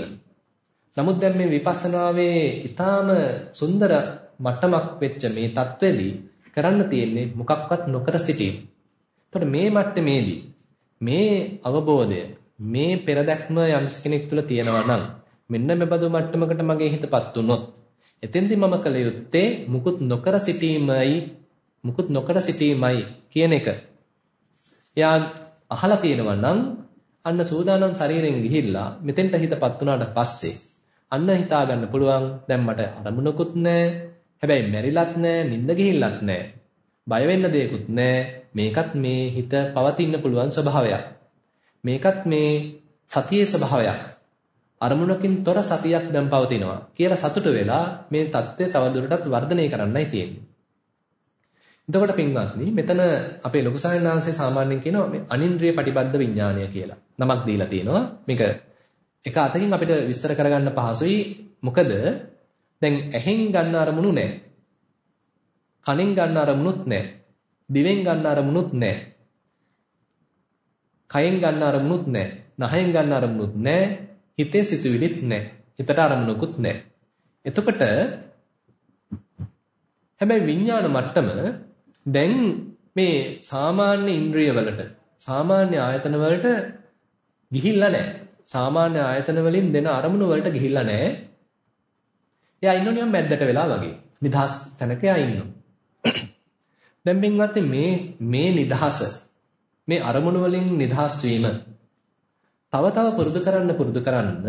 නමුත් දැන් මේ විපස්සනාවේ ඊටාම සුන්දර මට්ටමක් වෙච්ච මේ தത്വෙදී කරන්න තියෙන්නේ මොකක්වත් නොකර සිටීම. එතකොට මේ මට්ටමේදී මේ අවබෝධය මේ පෙරදැක්ම යම් කෙනෙක් තුළ තියෙනවා නම් මෙන්න මෙබඳු මට්ටමකට මගේ හිතපත් වුණොත් එතෙන්දි මම කල යුත්තේ මුකුත් නොකර සිටීමයි මුකුත් නොකර සිටීමයි කියන එක. එයා අහලා තියෙනවා නම් අන්න සූදානම් ශරීරයෙන් ගිහිල්ලා මෙතෙන්ට හිතපත් වුණාට පස්සේ අන්න හිතා ගන්න පුළුවන් දැන් මට අරමුණකුත් නැහැ හැබැයි මැරිලත් නෑ, නිින්ද ගිහිල්ලත් නෑ. බය වෙන්න දෙයක්වත් නෑ. මේකත් මේ හිත පවතින්න පුළුවන් ස්වභාවයක්. මේකත් මේ සතියේ ස්වභාවයක්. අරමුණකින් තොර සතියක් දැන් පවතිනවා කියලා සතුට වෙලා මේ தත්ත්වය තවදුරටත් වර්ධනය කරන්නයි තියෙන්නේ. එතකොට පින්වත්නි මෙතන අපේ ලොකු සාහිණාංශයේ සාමාන්‍යයෙන් කියනවා මේ අනින්ද්‍රිය පටිබද්ධ විඥානය කියලා. නමක් දීලා තියෙනවා. මේක එක අතකින් අපිට විස්තර කරගන්න පහසුයි. මොකද දැන් ඇහෙන් ගන්න අරමුණු නැහැ. කනෙන් ගන්න අරමුණුත් නැහැ. දිවෙන් ගන්න අරමුණුත් නැහැ. කයෙන් ගන්න අරමුණුත් නැහැ. නහයෙන් ගන්න අරමුණුත් නැහැ. හිතේ සිතුවිලිත් නැහැ. හිතට අරමුණකුත් නැහැ. එතකොට හැබැයි විඥාන මට්ටම දැන් මේ සාමාන්‍ය ඉන්ද්‍රිය වලට සාමාන්‍ය ආයතන වලට ගිහිල්ලා නැහැ. සාමාන්‍ය ආයතන වලින් දෙන අරමුණු වලට ගිහිල්ලා නැහැ. එයා ඉන්නෝ නිකන් මැද්දට වෙලා වගේ. නිදහස් තැනක එයා ඉන්නවා. [COUGHS] දැන් පින්වත්නි මේ මේ නිදහස මේ අරමුණු වලින් නිදහස් වීම තව තව පුරුදු කරන්න පුරුදු කරන්න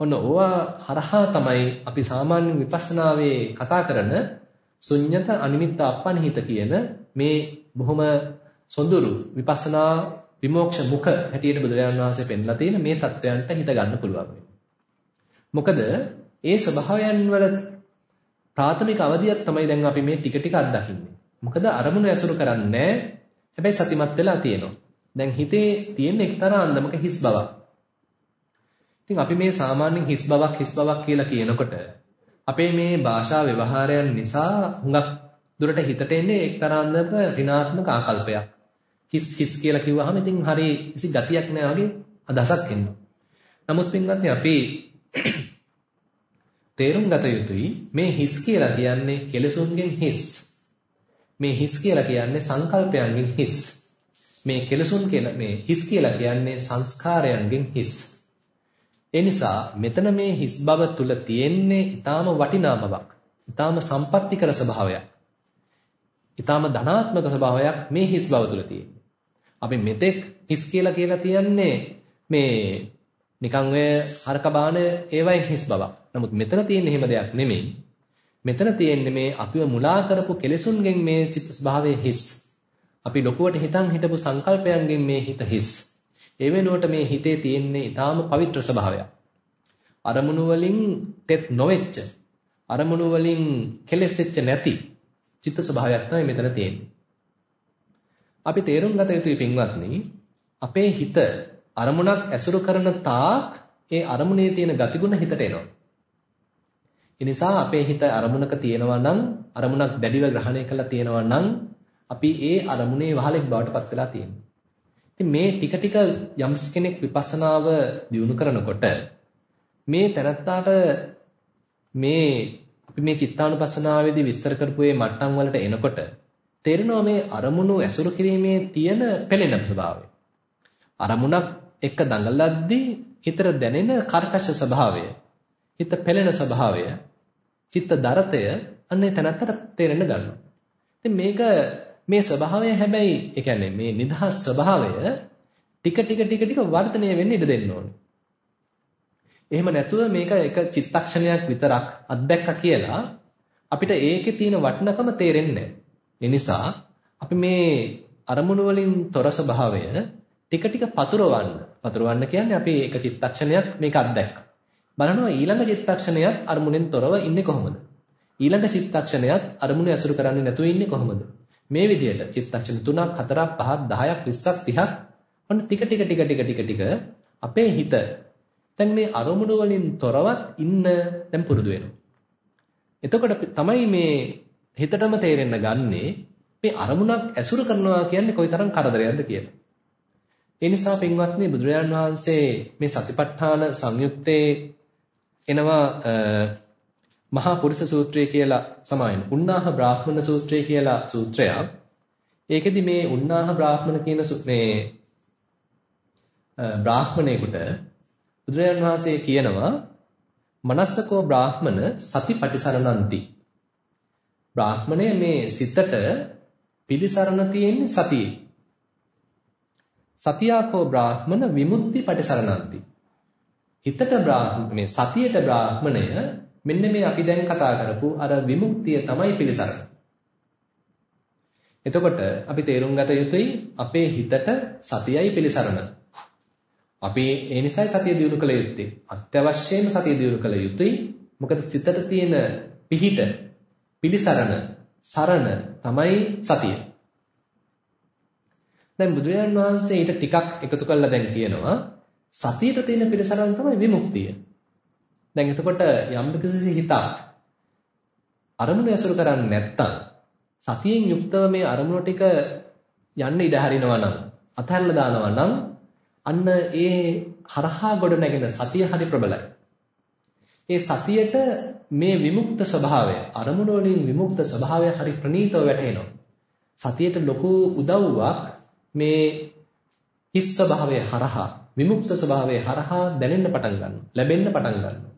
ඔන්න ඕවා හරහා තමයි අපි සාමාන්‍ය විපස්සනාවේ කතා කරන ශුන්්‍යත අනිමිත්ත අපනිහිත කියන මේ බොහොම සොඳුරු විපස්සනා විමෝක්ෂ මුඛ හැටියට බුදුරජාණන් වහන්සේ පෙන්ලා තියෙන මේ தත්වයන්ට හිත ගන්න පුළුවන් මොකද ඒ ස්වභාවයන් වල ප්‍රාථමික අවධියක් තමයි දැන් අපි මේ ටික ටික අත්දකින්නේ. මොකද අරමුණ ඇසුරු කරන්නේ හැබැයි සතිමත් වෙලා තියෙනවා. දැන් හිතේ තියෙන එක්තරා අන්දමක හිස් බවක්. ඉතින් අපි මේ සාමාන්‍යයෙන් හිස් බවක් හිස් බවක් කියලා කියනකොට අපේ මේ භාෂා ව්‍යවහාරයන් නිසා හුඟක් දුරට හිතට එන්නේ එක්තරා අන්දමක ඍණාත්මක ආකල්පයක්. හිස් හිස් කියලා කිව්වහම ඉතින් හරි කිසි ගතියක් නෑ වගේ අදහසක් එනවා. නමුත් පින්වත්නි අපි [CLEARS THROAT] තේරුම් ගත යුතුයි මේ හිස් කියලා කියන්නේ කෙලසුන්ගෙන් හිස්. මේ හිස් කියලා කියන්නේ සංකල්පයන්ගෙන් හිස්. මේ කෙලසුන් කියලා මේ හිස් කියලා කියන්නේ සංස්කාරයන්ගෙන් හිස්. ඒ නිසා මෙතන මේ හිස් බව තුල තියෙන්නේ ඊටාම වටිනා බවක්. ඊටාම සම්පත්‍තිකර ස්වභාවයක්. ඊටාම ධනාත්මක ස්වභාවයක් මේ හිස් බව තුල තියෙන්නේ. අපි මෙතෙක් හිස් කියලා කියලා තියන්නේ මේ නිකන් ඔය හරක බාන ඒවයින් හිස් බවක්. නමුත් මෙතන තියෙන එහෙම දෙයක් නෙමෙයි. මෙතන තියෙන්නේ මේ අපිව මුලා කරපු කෙලෙසුන්ගෙන් මේ චිත්ත ස්වභාවය හිස්. අපි ලොකුවට හිතන් හිටපු සංකල්පයන්ගෙන් මේ හිත හිස්. ඒ වෙනුවට මේ හිතේ තියෙන්නේ ඊටාම පවිත්‍ර ස්වභාවයක්. අරමුණු වලින් තෙත් නොවෙච්ච අරමුණු වලින් කෙලෙසෙච්ච නැති චිත්ත ස්වභාවයක් තමයි මෙතන තියෙන්නේ. අපි තේරුම් ගත යුතුයි පින්වත්නි අපේ හිත අරමුණක් ඇසුරු කරන තාක් ඒ අරමුණේ තියෙන ගතිගුණ හිතට එනවා. ඒ නිසා අපේ හිත අරමුණක තියෙනවා නම් අරමුණක් දැඩිව ග්‍රහණය කරලා තියෙනවා නම් අපි ඒ අරමුණේ වහලෙක් බවට පත් වෙලා තියෙනවා. ඉතින් මේ ටික ටික යම්ස් කෙනෙක් විපස්සනාව දියුණු කරනකොට මේ තැනත්තාට මේ අපි මේ චිත්තානුපස්සනාවේදී විස්තර කරපු මේ මට්ටම් වලට එනකොට තේරෙනවා මේ අරමුණු ඇසුරු කිරීමේ තියෙන පෙළෙන ස්වභාවය. අරමුණක් එක්ක දඟලද්දී හිතට දැනෙන කර්කශ ස්වභාවය, හිත පෙළෙන ස්වභාවය, චිත්ත දරතය අන්නේ තැනත්තට තේරෙන්න ගන්නවා. ඉතින් මේක මේ ස්වභාවය හැබැයි ඒ කියන්නේ මේ නිදහස් ස්වභාවය ටික ටික ටික ටික වර්ධනය වෙන්න ඉඩ දෙන්න ඕනේ. එහෙම නැතුව මේක එක චිත්තක්ෂණයක් විතරක් අත්දැක්කා කියලා අපිට ඒකේ තියෙන වටිනකම තේරෙන්නේ නැහැ. ඒ නිසා අපි මේ අරමුණු වලින් තොර ස්වභාවය ටික ටික පතුරවන්න. පතුරවන්න කියන්නේ අපි එක චිත්තක්ෂණයක් මේක අත්දැක්කා. බලනවා ඊළඟ චිත්තක්ෂණයත් අරමුණෙන් තොරව ඉන්නේ කොහොමද? ඊළඟ චිත්තක්ෂණයත් අරමුණ ඇසුරු කරන්නේ නැතුව ඉන්නේ කොහොමද? මේ විදිහට චිත්තක්ෂණ 3ක් 4ක් 5ක් 10ක් 20ක් 30ක් ඔන්න ටික ටික ටික ටික ටික ටික අපේ හිත දැන් මේ අරමුණු වලින් තොරවත් ඉන්න දැන් පුරුදු වෙනවා. එතකොට තමයි මේ හිතටම තේරෙන්න ගන්නේ මේ අරමුණක් ඇසුරු කරනවා කියන්නේ කොයිතරම් කරදරයක්ද කියලා. ඒ නිසා පින්වත්නි බුදුරජාන් වහන්සේ මේ සතිපට්ඨාන සංයුත්තේ එනවා මහා පුරුෂ සූත්‍රය කියලා සමායන. උන්නාහ බ්‍රාහ්මණ සූත්‍රය කියලා සූත්‍රයක්. ඒකෙදි මේ උන්නාහ බ්‍රාහ්මණ කියන මේ බ්‍රාහ්මණයෙකුට බුදුරජාන් වහන්සේ කියනවා මනස්සකෝ බ්‍රාහ්මණ සතිපටිසරණන්ති බ්‍රාහ්මණය මේ සිතට පිළිසරණ තියෙන්නේ සතියේ. සතියාකෝ බ්‍රාහ්මණ විමුක්ති පටිසරණන්ති. හිතට බ්‍රාහ්ම මේ සතියට බ්‍රාහ්මණය මෙන්න මේ අපි දැන් කතා කරපු අර විමුක්තිය තමයි පිළිසරණ. එතකොට අපි තේරුම් ගත යුතුයි අපේ හිතට සතියයි පිළිසරණ. අපි ඒ නිසයි සතිය දිනු කළ යුත්තේ. අත්‍යවශ්‍යයෙන්ම සතිය දිනු කළ යුතුයි. මොකද සිතට තියෙන පිහිට පිළිසරණ සරණ තමයි සතිය. දැන් බුදුරජාන් වහන්සේ ඊට ටිකක් එකතු කරලා දැන් කියනවා සතියට තියෙන පිළිසරණ තමයි විමුක්තිය. දැන් එතකොට යම් කිසි හිතක් අරමුණ ඇසුරු කරන්නේ නැත්තම් සතියෙන් යුක්තව මේ අරමුණ ටික යන්න ඉඩ හරිනවා නම් අතහැරලා දානවා නම් අන්න ඒ හරහා ගොඩ නැගෙන සතිය හරි ප්‍රබලයි. ඒ සතියට මේ විමුක්ත ස්වභාවය අරමුණ වලින් විමුක්ත ස්වභාවය හරි ප්‍රණීතව වැටහෙනවා. සතියට ලොකු උදව්වක් මේ හිස් ස්වභාවය හරහා විමුක්ත ස්වභාවය හරහා දැනෙන්න පටන් ගන්නවා. ලැබෙන්න පටන් ගන්නවා.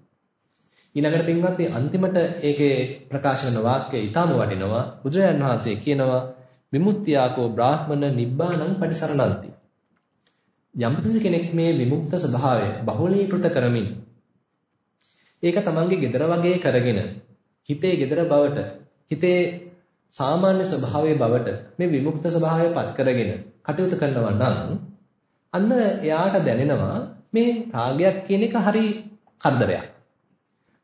ඊළඟට පින්වත්නි අන්තිමට ඒකේ ප්‍රකාශ කරන වාක්‍යය ඊටම වටිනවා. බුදුරජාන් වහන්සේ කියනවා විමුක්තියාකෝ බ්‍රාහ්මණ නිබ්බානං පරිසරණන්ති. යම් කෙනෙක් මේ විමුක්ත ස්වභාවය බහුලීකృత කරමින් ඒක තමන්ගේ gedara වගේ කරගෙන හිතේ gedara බවට හිතේ සාමාන්‍ය ස්වභාවයේ බවට මේ විමුක්ත ස්වභාවය පත් කරගෙන කටයුතු කරනවා නම් අන්න එයාට දැනෙනවා මේ රාගයක් කියන එක හරි කරදරයක්.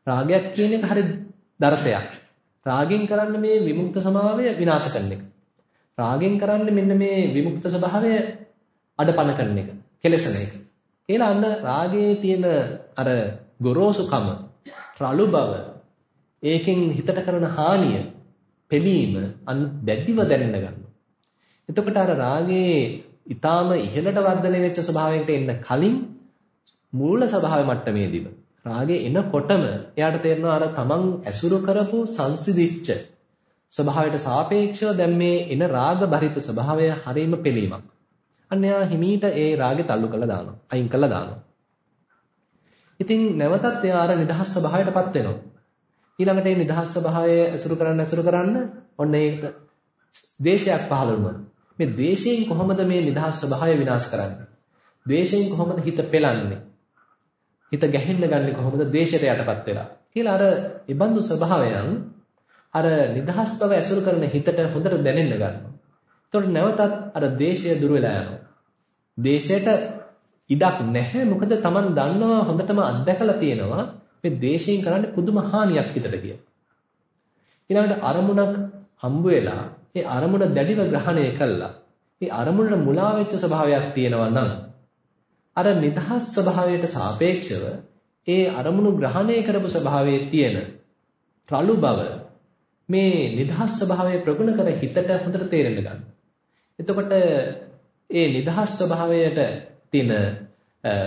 රාගයක් කියන එක හරි දරතයක්. රාගෙන් කරන්නේ මේ විමුක්ත ස්වභාවය විනාශ කරන එක. රාගෙන් කරන්නේ මෙන්න මේ විමුක්ත ස්වභාවය අඩපණ කරන එක. කෙලසන එක. කියලා අන්න රාගයේ තියෙන අර ගොරෝසුකම, රළු බව, ඒකෙන් හිතට කරන හානිය, පෙළීම අන්න දැඩිව දැනෙන්න ගන්නවා. එතකොට අර රාගයේ ඊටාම ඉහළට වර්ධනය වෙච්ච ස්වභාවයකට එන්න කලින් මූල ස්වභාව මට්ටමේදීම රාගේ එනකොටම එයාට තේරෙනවා අර තමන් ඇසුරු කරපු සංසිදිච්ච ස්වභාවයට සාපේක්ෂව දැන් මේ එන රාග බරිත ස්වභාවය හරීම පිළීමක්. අන්න එයා හිමීට ඒ රාගේ තල්ලු කරලා දානවා. අයින් කරලා දානවා. ඉතින් නැවතත් එයා අර නිදහස් ස්වභාවයටපත් වෙනවා. ඊළඟට මේ නිදහස් ස්වභාවය ඇසුරු කරන්න ඇසුරු කරන්න ඔන්න ඒක ද්වේෂයක් පහළ වුණා. මේ ද්වේෂයෙන් කොහොමද මේ නිදහස් ස්වභාවය විනාශ කරන්නේ? ද්වේෂයෙන් කොහොමද හිත පෙලන්නේ? හිත ගැහෙන්න ගන්නේ කොහොමද ද්වේෂයට යටපත් වෙලා? කියලා අර ඉබඳු ස්වභාවයන් අර නිදහස් බව ඇසුරු කරන හිතට හොඳට දැනෙන්න ගන්නවා. එතකොට නැවතත් අර ද්වේෂය දුර වෙලා යනවා. ද්වේෂයට ඉඩක් නැහැ. මොකද Taman දන්නවා හොඳටම අත්දැකලා තියෙනවා මේ ද්වේෂයෙන් කරන්නේ පුදුම හානියක් හිතට කියලා. ඊළඟට අරමුණක් හම්බ වෙලා ඒ අරමුණ දැඩිව ග්‍රහණය කළා. ඒ අරමුණට මුලා වෙච්ච ස්වභාවයක් තියෙනවා නම් අර නිදහස් ස්වභාවයට සාපේක්ෂව ඒ අරමුණු ග්‍රහණය කරපු ස්වභාවයේ තියෙන රළු බව මේ නිදහස් ස්වභාවය ප්‍රගුණ කර හිතට හොඳට තේරෙන්න ගන්න. එතකොට ඒ නිදහස් ස්වභාවයට තියෙන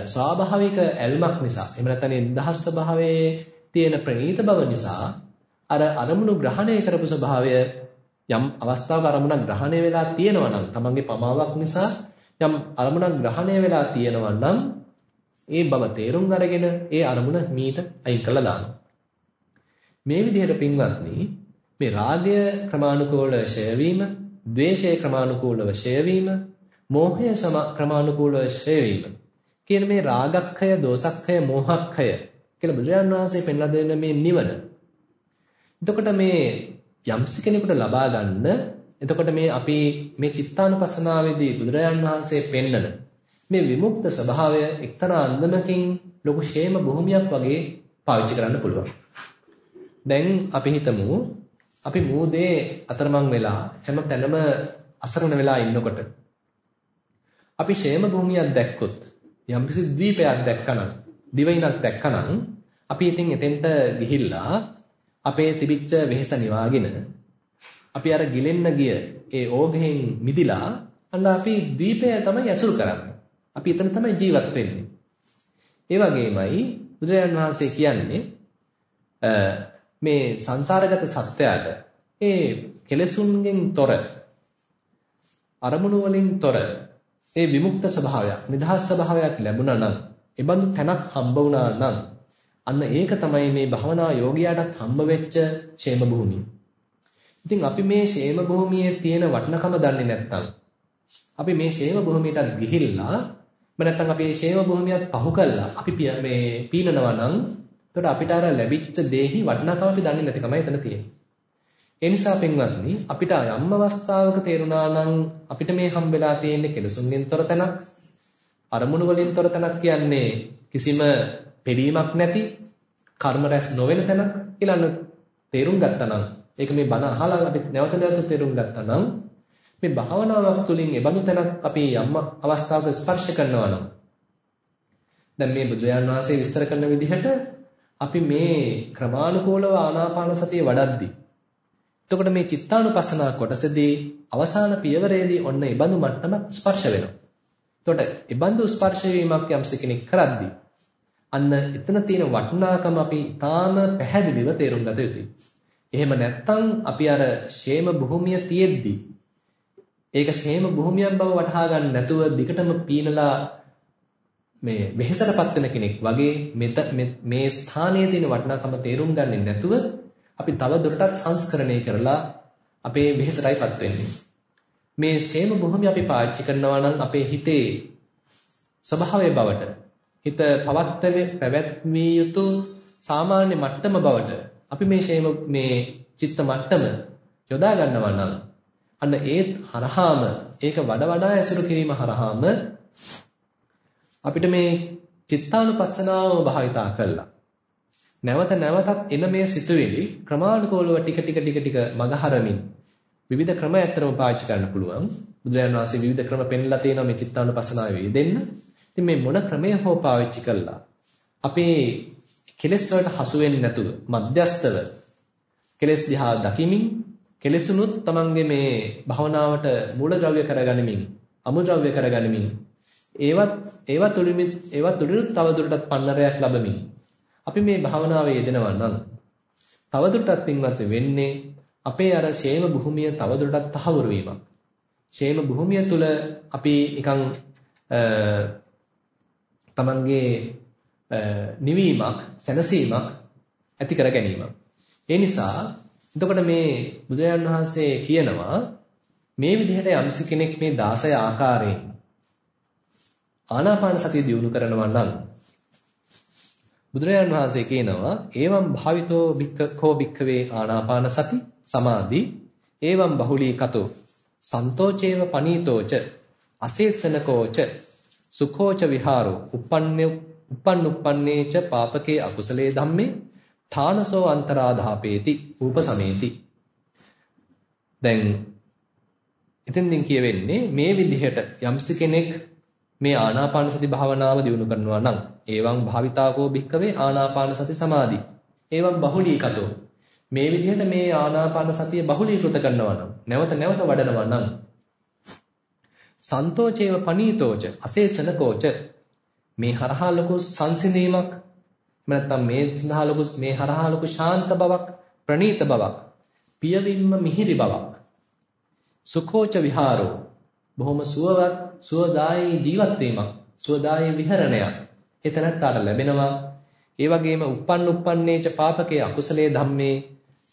ස්වාභාවික ඇල්මක් නිසා එහෙම නැත්නම් නිදහස් ස්වභාවයේ තියෙන ප්‍රණීත බව නිසා අර අරමුණු ග්‍රහණය කරපු ස්වභාවය යම් අවස්ථාවක අරමුණක් ග්‍රහණය වෙලා තියෙනවා නම් තමන්ගේ පමාවක් නිසා යම් අරමුණක් ග්‍රහණය වෙලා තියෙනවා නම් ඒ බව තේරුම් අරගෙන ඒ අරමුණ මීට අයින් කළා දානවා. මේ විදිහට පින්වත්නි මේ රාගය ක්‍රමානුකූලව ෂය වීම, ද්වේෂය ක්‍රමානුකූලව ෂය වීම, මෝහය ක්‍රමානුකූලව ෂය වීම කියන මේ රාගක්ඛය, දෝසක්ඛය, මෝහක්ඛය කියලා බුදුරජාණන් වහන්සේ පෙන්ලා දෙන මේ නිවන. එතකොට මේ යම්සි කෙනෙකුට ලබා ගන්න එතකොට මේ අපි මේ චිත්තානුපස්සනාවේදී බුදුරජාන් වහන්සේ පෙන්නන මේ විමුක්ත ස්වභාවය එක්තරා අන්දමකින් ලොකු ෂේම භූමියක් වගේ පාවිච්චි කරන්න පුළුවන්. දැන් අපි හිතමු අපි මූදේ අතරමං වෙලා හැම තැනම අසරණ වෙලා ඉන්නකොට අපි ෂේම භූමියක් දැක්කොත් යම්කිසි ද්වීපයක් දැක්කනම් දිවයිනක් දැක්කනම් අපි ඉතින් එතෙන්ට ගිහිල්ලා අපේ තිබිච්ච වෙහෙස නිවාගෙන අපි අර ගිලෙන්න ගිය ඒ ඕගෙන් මිදිලා අන්න අපි දීපය තමයි ඇසුරු කරන්නේ. අපි එතන තමයි ජීවත් වෙන්නේ. ඒ වගේමයි බුදුරජාණන් වහන්සේ කියන්නේ මේ සංසාරගත සත්‍යයට ඒ කෙලෙසුන්ගෙන් තොර අරමුණු වලින් තොර ඒ විමුක්ත ස්වභාවයක් නිදහස් ස්වභාවයක් ලැබුණා නම් ඒ බඳු තැනක් හම්බ වුණා නම් අන්න ඒක තමයි මේ භවනා යෝගියාටත් හම්බ වෙච්ච ക്ഷേම භූමිය. ඉතින් අපි මේ ෂේම භූමියේ තියෙන වටිනකම දන්නේ නැත්නම් අපි මේ ෂේම භූමියටත් ගිහිල්ලා මම නැත්නම් අපි මේ ෂේම භූමියත් පහු කළා අපි මේ පීනනවා නම් එතකොට අපිට අර ලැබිච්ච දේහි වටිනකම අපි දන්නේ නැතිකමයි එතන තියෙන්නේ. ඒ නිසා පින්වත්නි අපිට යම් අවස්ථාවක තේරුණා නම් අපිට මේ හම්බෙලා තියෙන්නේ කෙලසුන්ගෙන් තොර තැනක් අරමුණු වලින් තොර තැනක් කියන්නේ කිසිම පිළීමක් නැති කර්ම රැස් නොවන තැනක් කියලා තේරුම් ගත්තා නම් ඒක මේ බණ අහලා අපි නැවත නැවත තේරුම් ගත්තා නම් මේ භාවනාවක් තුළින් ඒ බඳු තැනක් අපි යම් අවස්ථාවක ස්පර්ශ කරනවා නම් දැන් මේ බුදුරජාණන් වහන්සේ විස්තර කරන විදිහට අපි මේ ක්‍රමානුකූලව ආනාපාන සතිය වඩද්දී එතකොට මේ චිත්තානුපස්සනා කොටසදී අවසාන පියවරේදී ඔන්න ඒ බඳු මට්ටමක් ස්පර්ශ වෙනවා එතකොට ඒ බඳු ස්පර්ශ වීමක් යම්ස කෙනෙක් කරද්දී අන්න එතන තියෙන වටිනාකම අපි ඊටාම පැහැදිලිව තේරුම් ගත යුතුයි. එහෙම නැත්නම් අපි අර ෂේම භූමිය තියෙද්දි ඒක ෂේම භූමියක් බව වටහා ගන්න නැතුව දිගටම පීනලා මේ වෙහෙසටපත් වෙන කෙනෙක් වගේ මෙත මේ ස්ථානයේ තියෙන වටිනාකම තේරුම් ගන්නේ නැතුව අපි තව දුරටත් සංස්කරණය කරලා අපේ වෙහෙසටයිපත් වෙන්නේ. මේ ෂේම භූමිය අපි පාවිච්චි කරනවා නම් අපේ හිතේ ස්වභාවය බවට හිත පවත්වන්නේ පැවැත්විය යුතු සාමාන්‍ය මට්ටම බවට අපි මේ ෂේම මේ චිත්ත මට්ටම යොදා ගන්නවා නම් අන්න ඒ හරහාම ඒක වඩා වඩා ඇසුරු කිරීම හරහාම අපිට මේ චිත්තානුපස්සනාව භාවිතා කළා. නැවත නැවතත් එන මේ සිතුවිලි ක්‍රමානුකූලව ටික ටික ටික ටික මගහරමින් විවිධ ක්‍රම ඇත්තරම පාවිච්චි කරන්න පුළුවන්. බුදුරජාණන් වහන්සේ විවිධ ක්‍රම පෙන්ලා තියෙනවා මේ චිත්තානුපස්සනාවේ යෙදෙන්න. ඉතින් මේ මොන ක්‍රමය හෝ පාවිච්චි කළා අපේ කෙලෙස් වලට හසු වෙන්නේ නැතුව මධ්‍යස්තව කෙලෙස් දිහා දකිමින් කෙලෙසුනුත් තමන්ගේ මේ භවනාවට මූලද්‍රව්‍ය කරගනිමින් අමුද්‍රව්‍ය කරගනිමින් ඒවත් ඒවත් උලිමිත් ඒවත් උලිනුත් තවදුරටත් පන්නරයක් ලැබමින් අපි මේ භවනාවේ යෙදෙනවා නම් තවදුරටත් පින්වත් වෙන්නේ අපේ අර ෂේම භූමිය තවදුරටත් තහවුරු වීමක්. ෂේම භූමිය තුල අපි නිකන් තමන්ගේ නිවීමක්, සැනසීමක් ඇති කර ගැනීමක්. ඒ නිසා එතකොට මේ බුදුරජාණන් වහන්සේ කියනවා මේ විදිහට යම්සි කෙනෙක් මේ 16 ආකාරයෙන් ආනාපාන සතිය දියුණු කරනවා නම් බුදුරජාණන් වහන්සේ කියනවා ඒවම් භාවිතෝ භික්ඛෝ භික්ඛවේ ආනාපාන සති සමාධි ඒවම් බහුලී කතෝ සන්තෝචේව පනීතෝච අසේචනකෝච සුඛෝච විහාරෝ uppන්නේ uppන්නුප්පන්නේච පාපකේ අකුසලේ ධම්මේ ථානසෝ අන්තරාධාපේති උපසමේති දැන් එතෙන්දින් කියවෙන්නේ මේ විදිහට යම්සි කෙනෙක් මේ ආනාපාන සති භාවනාව දියුණු කරනවා නම් ඒවං භාවිතාකෝ භික්කවේ ආනාපාන සති සමාධි. ඒවං බහුලීකතෝ. මේ විදිහට මේ ආනාපාන සතිය බහුලීකృత කරනවා නම් නැවත නැවත වඩනවා නම් සන්තෝචේව පනීතෝච අසේචනකෝච මේ හරහා ලොකු සංසිඳීමක් නැත්නම් මේ සඳහා ලොකු මේ හරහා ලොකු ශාන්ත බවක් ප්‍රණීත බවක් පියවින්ම මිහිරි බවක්. සුඛෝච විහාරෝ. බොහොම සුවවත් සුවදායී ජීවත් වීමක් සුවදායී විහරණයක්. එතනට ලැබෙනවා. ඒ වගේම uppන්න uppන්නේච පාපකේ අකුසලේ ධම්මේ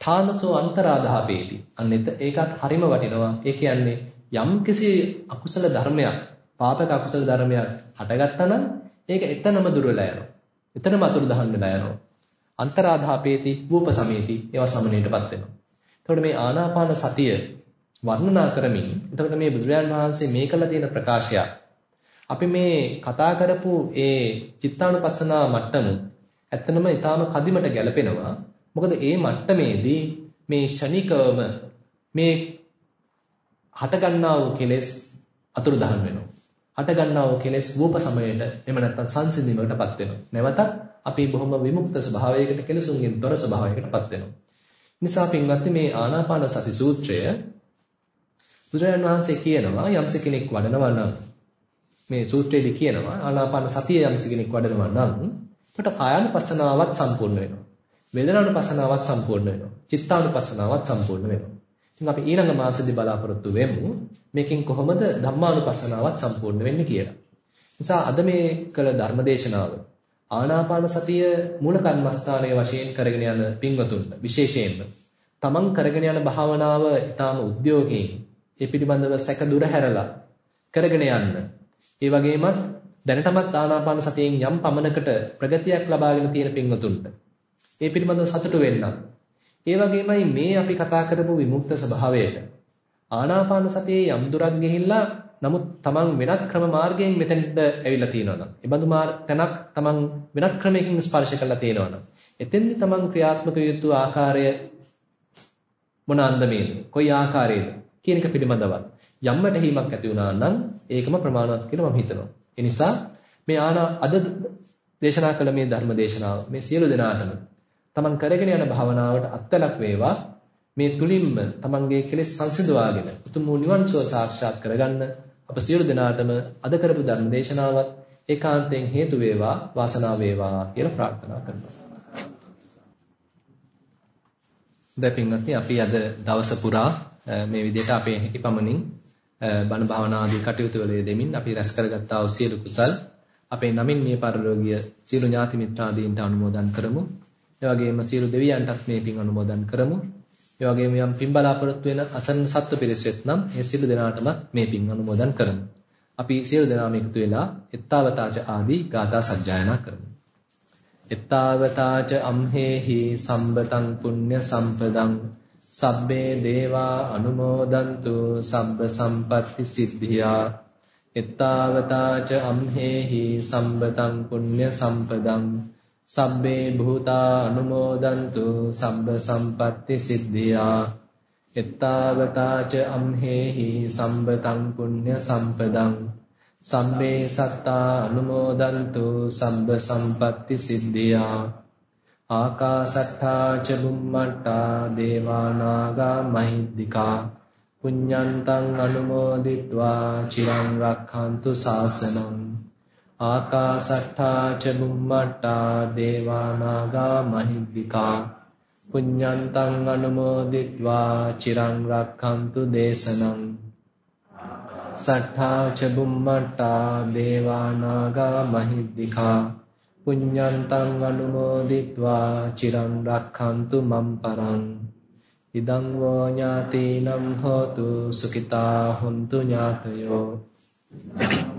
ථානසෝ අන්තරාධාපේති. අන්න ඒකත් හරිම වටිනවා. ඒ කියන්නේ යම් කිසි අකුසල ධර්මයක් පාපක අකුසල ධර්මයක් හටගත්තා නම් ඒක එතනම දුර වෙලා යනවා එතනම අතුරු දහන් වෙලා යනවා අන්තරාධාපේති වූපසමේති ඒවා සමනයටපත් වෙනවා. එතකොට මේ ආනාපාන සතිය වර්ණනා කරමින් එතකොට මේ බුදුරජාන් වහන්සේ මේ කළ තියෙන ප්‍රකාශය. අපි මේ කතා කරපු ඒ චිත්තානුපස්සනා මට්ටම ඇත්තනම ඊටාම කදිමට ගැලපෙනවා මොකද ඒ මට්ටමේදී මේ ෂණිකවම මේ හටගන්නා වූ කෙලෙස් අතුරුදහන් වෙනවා. හටගන්නා වූ කෙලෙස් වූප සමයට එහෙම නැත්නම් සංසිඳීමකටපත් වෙනවා. නැවතත් අපි බොහොම විමුක්ත ස්වභාවයකට කෙලසුන්ගෙන් තොර ස්වභාවයකටපත් වෙනවා. නිසා පින්වත්නි මේ ආනාපාන සති සූත්‍රය බුදුරජාණන් වහන්සේ කියනවා යම්ස කෙනෙක් වඩනවා නම් මේ සූත්‍රයේදී කියනවා ආනාපාන සතිය යම්ස කෙනෙක් වඩනවා නම් එතකොට කායानुපස්සනාවත් සම්පූර්ණ වෙනවා. වේදනානුපස්සනාවත් සම්පූර්ණ වෙනවා. චිත්තානුපස්සනාවත් සම්පූර්ණ වෙනවා. ඉතින් අපි ඊළඟ මාසෙදි බලාපොරොත්තු වෙමු මේකෙන් කොහොමද ධම්මානුපස්සනාවත් සම්පූර්ණ වෙන්නේ කියලා. නිසා අද මේ කළ ධර්මදේශනාව ආනාපාන සතිය මූල කර්මස්ථානයේ වශයෙන් කරගෙන යන පින්වතුන්ට විශේෂයෙන්ම තමන් කරගෙන යන භාවනාව ඊටාම උද්‍යෝගයෙන් ඒ පිළිබඳව සැක දුර හැරලා කරගෙන යන්න. ඒ වගේමත් දැනටමත් ආනාපාන සතියෙන් යම් පමණකට ප්‍රගතියක් ලබාගෙන තියෙන පින්වතුන්ට ඒ පිළිබඳව සතුටු වෙන්න. ඒ වගේමයි මේ අපි කතා කරපු විමුක්ත ස්වභාවයට. ආනාපාන සතියේ යම් දුරක් ගිහිල්ලා නමුත් තමන් වෙනත් ක්‍රම මාර්ගයෙන් මෙතෙන්ට ඇවිල්ලා තියෙනවා නම් ඒ බඳු තැනක් තමන් වෙනත් ක්‍රමයකින් ස්පර්ශ කරලා තියෙනවා නම් එතෙන්දි තමන් ක්‍රියාත්මක යුතු ආකාරය මොන අන්දමේද? කොයි ආකාරයේද? කියන එක පිළිබඳව යම් වැටහීමක් ඇති වුණා නම් ඒකම ප්‍රමාණවත් කියලා මම හිතනවා. ඒ නිසා මේ ආනා අද දේශනා කළ මේ ධර්ම දේශනාව මේ සියලු දෙනාටම තමන් කරගෙන යන භාවනාවට අත්ලක් වේවා මේ තුලින්ම තමන්ගේ කෙලෙස් සංසිඳවාගෙන උතුම් නිවන් සුව සාක්ෂාත් කරගන්න අප සියලු දෙනාටම අද කරපු ධර්ම දේශනාවත් ඒකාන්තයෙන් හේතු වේවා වාසනාව වේවා කියලා ප්‍රාර්ථනා කරනවා. දැන් පින්වත්නි අපි අද දවස පුරා මේ විදිහට අපේ හිපමණින් බණ භාවනා ආදී කටයුතු වල යෙදෙමින් අපි රැස් කරගත්තා වූ සියලු කුසල් අපේ නමින් මේ පරිලෝකීය සියලු ඥාති මිත්‍රාදීන්ට අනුමෝදන් කරමු. ඒ වගේම සියලු දෙවියන්ටත් මේ පින් අනුමෝදන් කරමු. ඒ වගේම යම් පින් බලාපොරොත්තු වෙන අසන්න සත්ව පිරිස වෙත්නම් මේ සියලු දෙනාටම මේ පින් අනුමෝදන් කරමු. අපි සියලු දෙනාම එකතු වෙලා එත්තාවතාච ආදී ගාථා සජ්ජායනා කරමු. එත්තාවතාච අම්හෙහි සම්බතං පුඤ්ඤ සම්පදං සබ්බේ දේවා අනුමෝදන්තු සබ්බ සම්පatti සිද්ධියා එත්තාවතාච අම්හෙහි සම්බතං පුඤ්ඤ සම්පදං සබ්බේ භූතා අනුමෝදන්තු සබ්බ සම්පatti සිද්ධියා එත්තාවතාච අම්හෙහි සම්බතං පුඤ්ඤ සම්පදං. සම්බේ සත්තා අනුමෝදන්තු සබ්බ සම්පatti සිද්ධියා. ආකාසට්ඨා ච බුම්මට්ටා දේවානාගා මහිද්దికා. පුඤ්ඤන්තං අනුමෝදිත්වා චිරං රක්ඛන්තු ශාසනං. ආකාසට්ඨා ච බුම්මට්ටා දේවා නාග මහිද්దికා පුඤ්ඤන්තං අනුමෝදිත්වා චිරං රක්ඛන්තු දේශනං සට්ඨා ච බුම්මට්ටා දේවා නාග මහිද්దికා පුඤ්ඤන්තං අනුමෝදිත්වා චිරං රක්ඛන්තු මම් පරං ඉදං වෝ ඥාතීනම් හෝතු සුඛිතා හොන්තු ඥාතයෝ Thank you.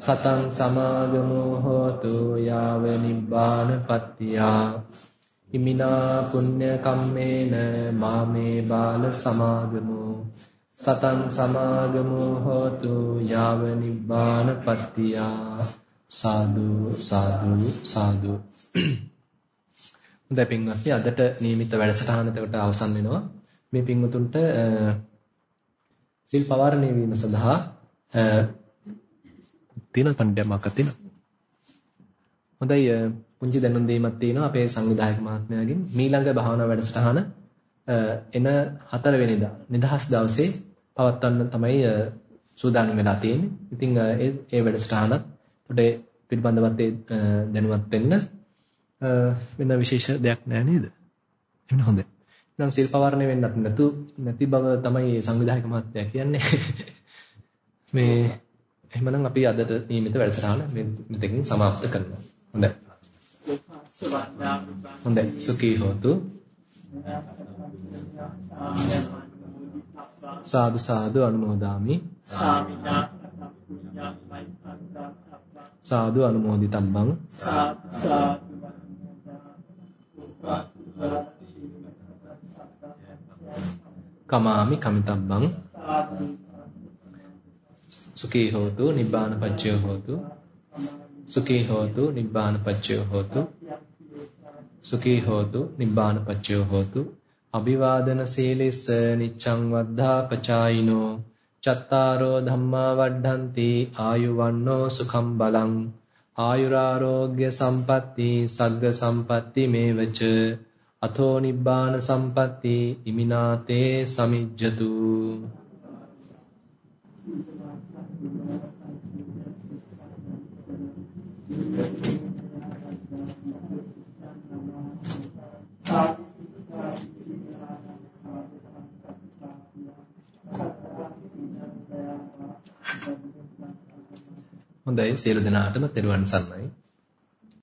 සතං සමාගමෝ හෝතු යාව නිබ්බාන පත්තියා ඉමිනා පුඤ්ඤ කම්මේන මාමේ බාල සමාගමෝ. සතං සමාගමෝ හෝතු යාව නිබ්බාන පත්තියා සාදු සාදු සාදු. හොඳයි පින්වත්නි අදට නියමිත වැඩසටහන එතකොට අවසන් වෙනවා. මේ පින්වතුන්ට සිල් පවාරණය වීම සඳහා තියෙන පණ්ඩියමක් තියෙනවා. හොඳයි පුංචි දැනුම් දීමක් තියෙනවා අපේ සංවිධායක මහත්මයාගෙන් මීළඟ භාවනා වැඩසටහන එන 4 වෙනිදා නිදහස් දවසේ පවත්වන්න තමයි සූදානම් වෙලා තියෙන්නේ. ඉතින් ඒ වැඩසටහනත් උඩේ පිළිබඳවත් දැනුවත් වෙන්න වෙන විශේෂ දෙයක් නෑ නේද? එන්න හොඳයි. එහෙනම් සිල් පවරණය වෙන්නත් නැතු නැති බව තමයි සංවිධායක මහත්තයා කියන්නේ. [LAUGHS] මේ එහෙමනම් අපි අදට නියමිත වැඩසටහන මෙතකින් સમાપ્ત කරනවා. හොඳයි. හොඳයි. සුඛී හෝතු. සාදු සාදු අනුමෝදාමි. සාදු අනුමෝදිතබ්බං. සාදු කමාමි කමිතබ්බං සුඛී හෝතු නිබ්බාන පච්චය හෝතු. සුඛී හෝතු නිබ්බාන පච්චය හෝතු. සුඛී හෝතු නිබ්බාන පච්චය හෝතු. අභිවාදන සීලිස්ස නිච්ඡං වද්ධා පචායිනෝ චත්තාරෝ ධම්මා වඩ්ඩಂತಿ ආයුවන්නෝ සුඛම් බලං. ආයුරාරෝග්‍ය සම්පatti සග්ග සම්පatti මේවච. අතෝ නිබ්බාන සම්පatti ඉමිනාතේ සමිජ්ජතු. හොඳයි සියලු දෙනාටම තෙරුවන් සරණයි.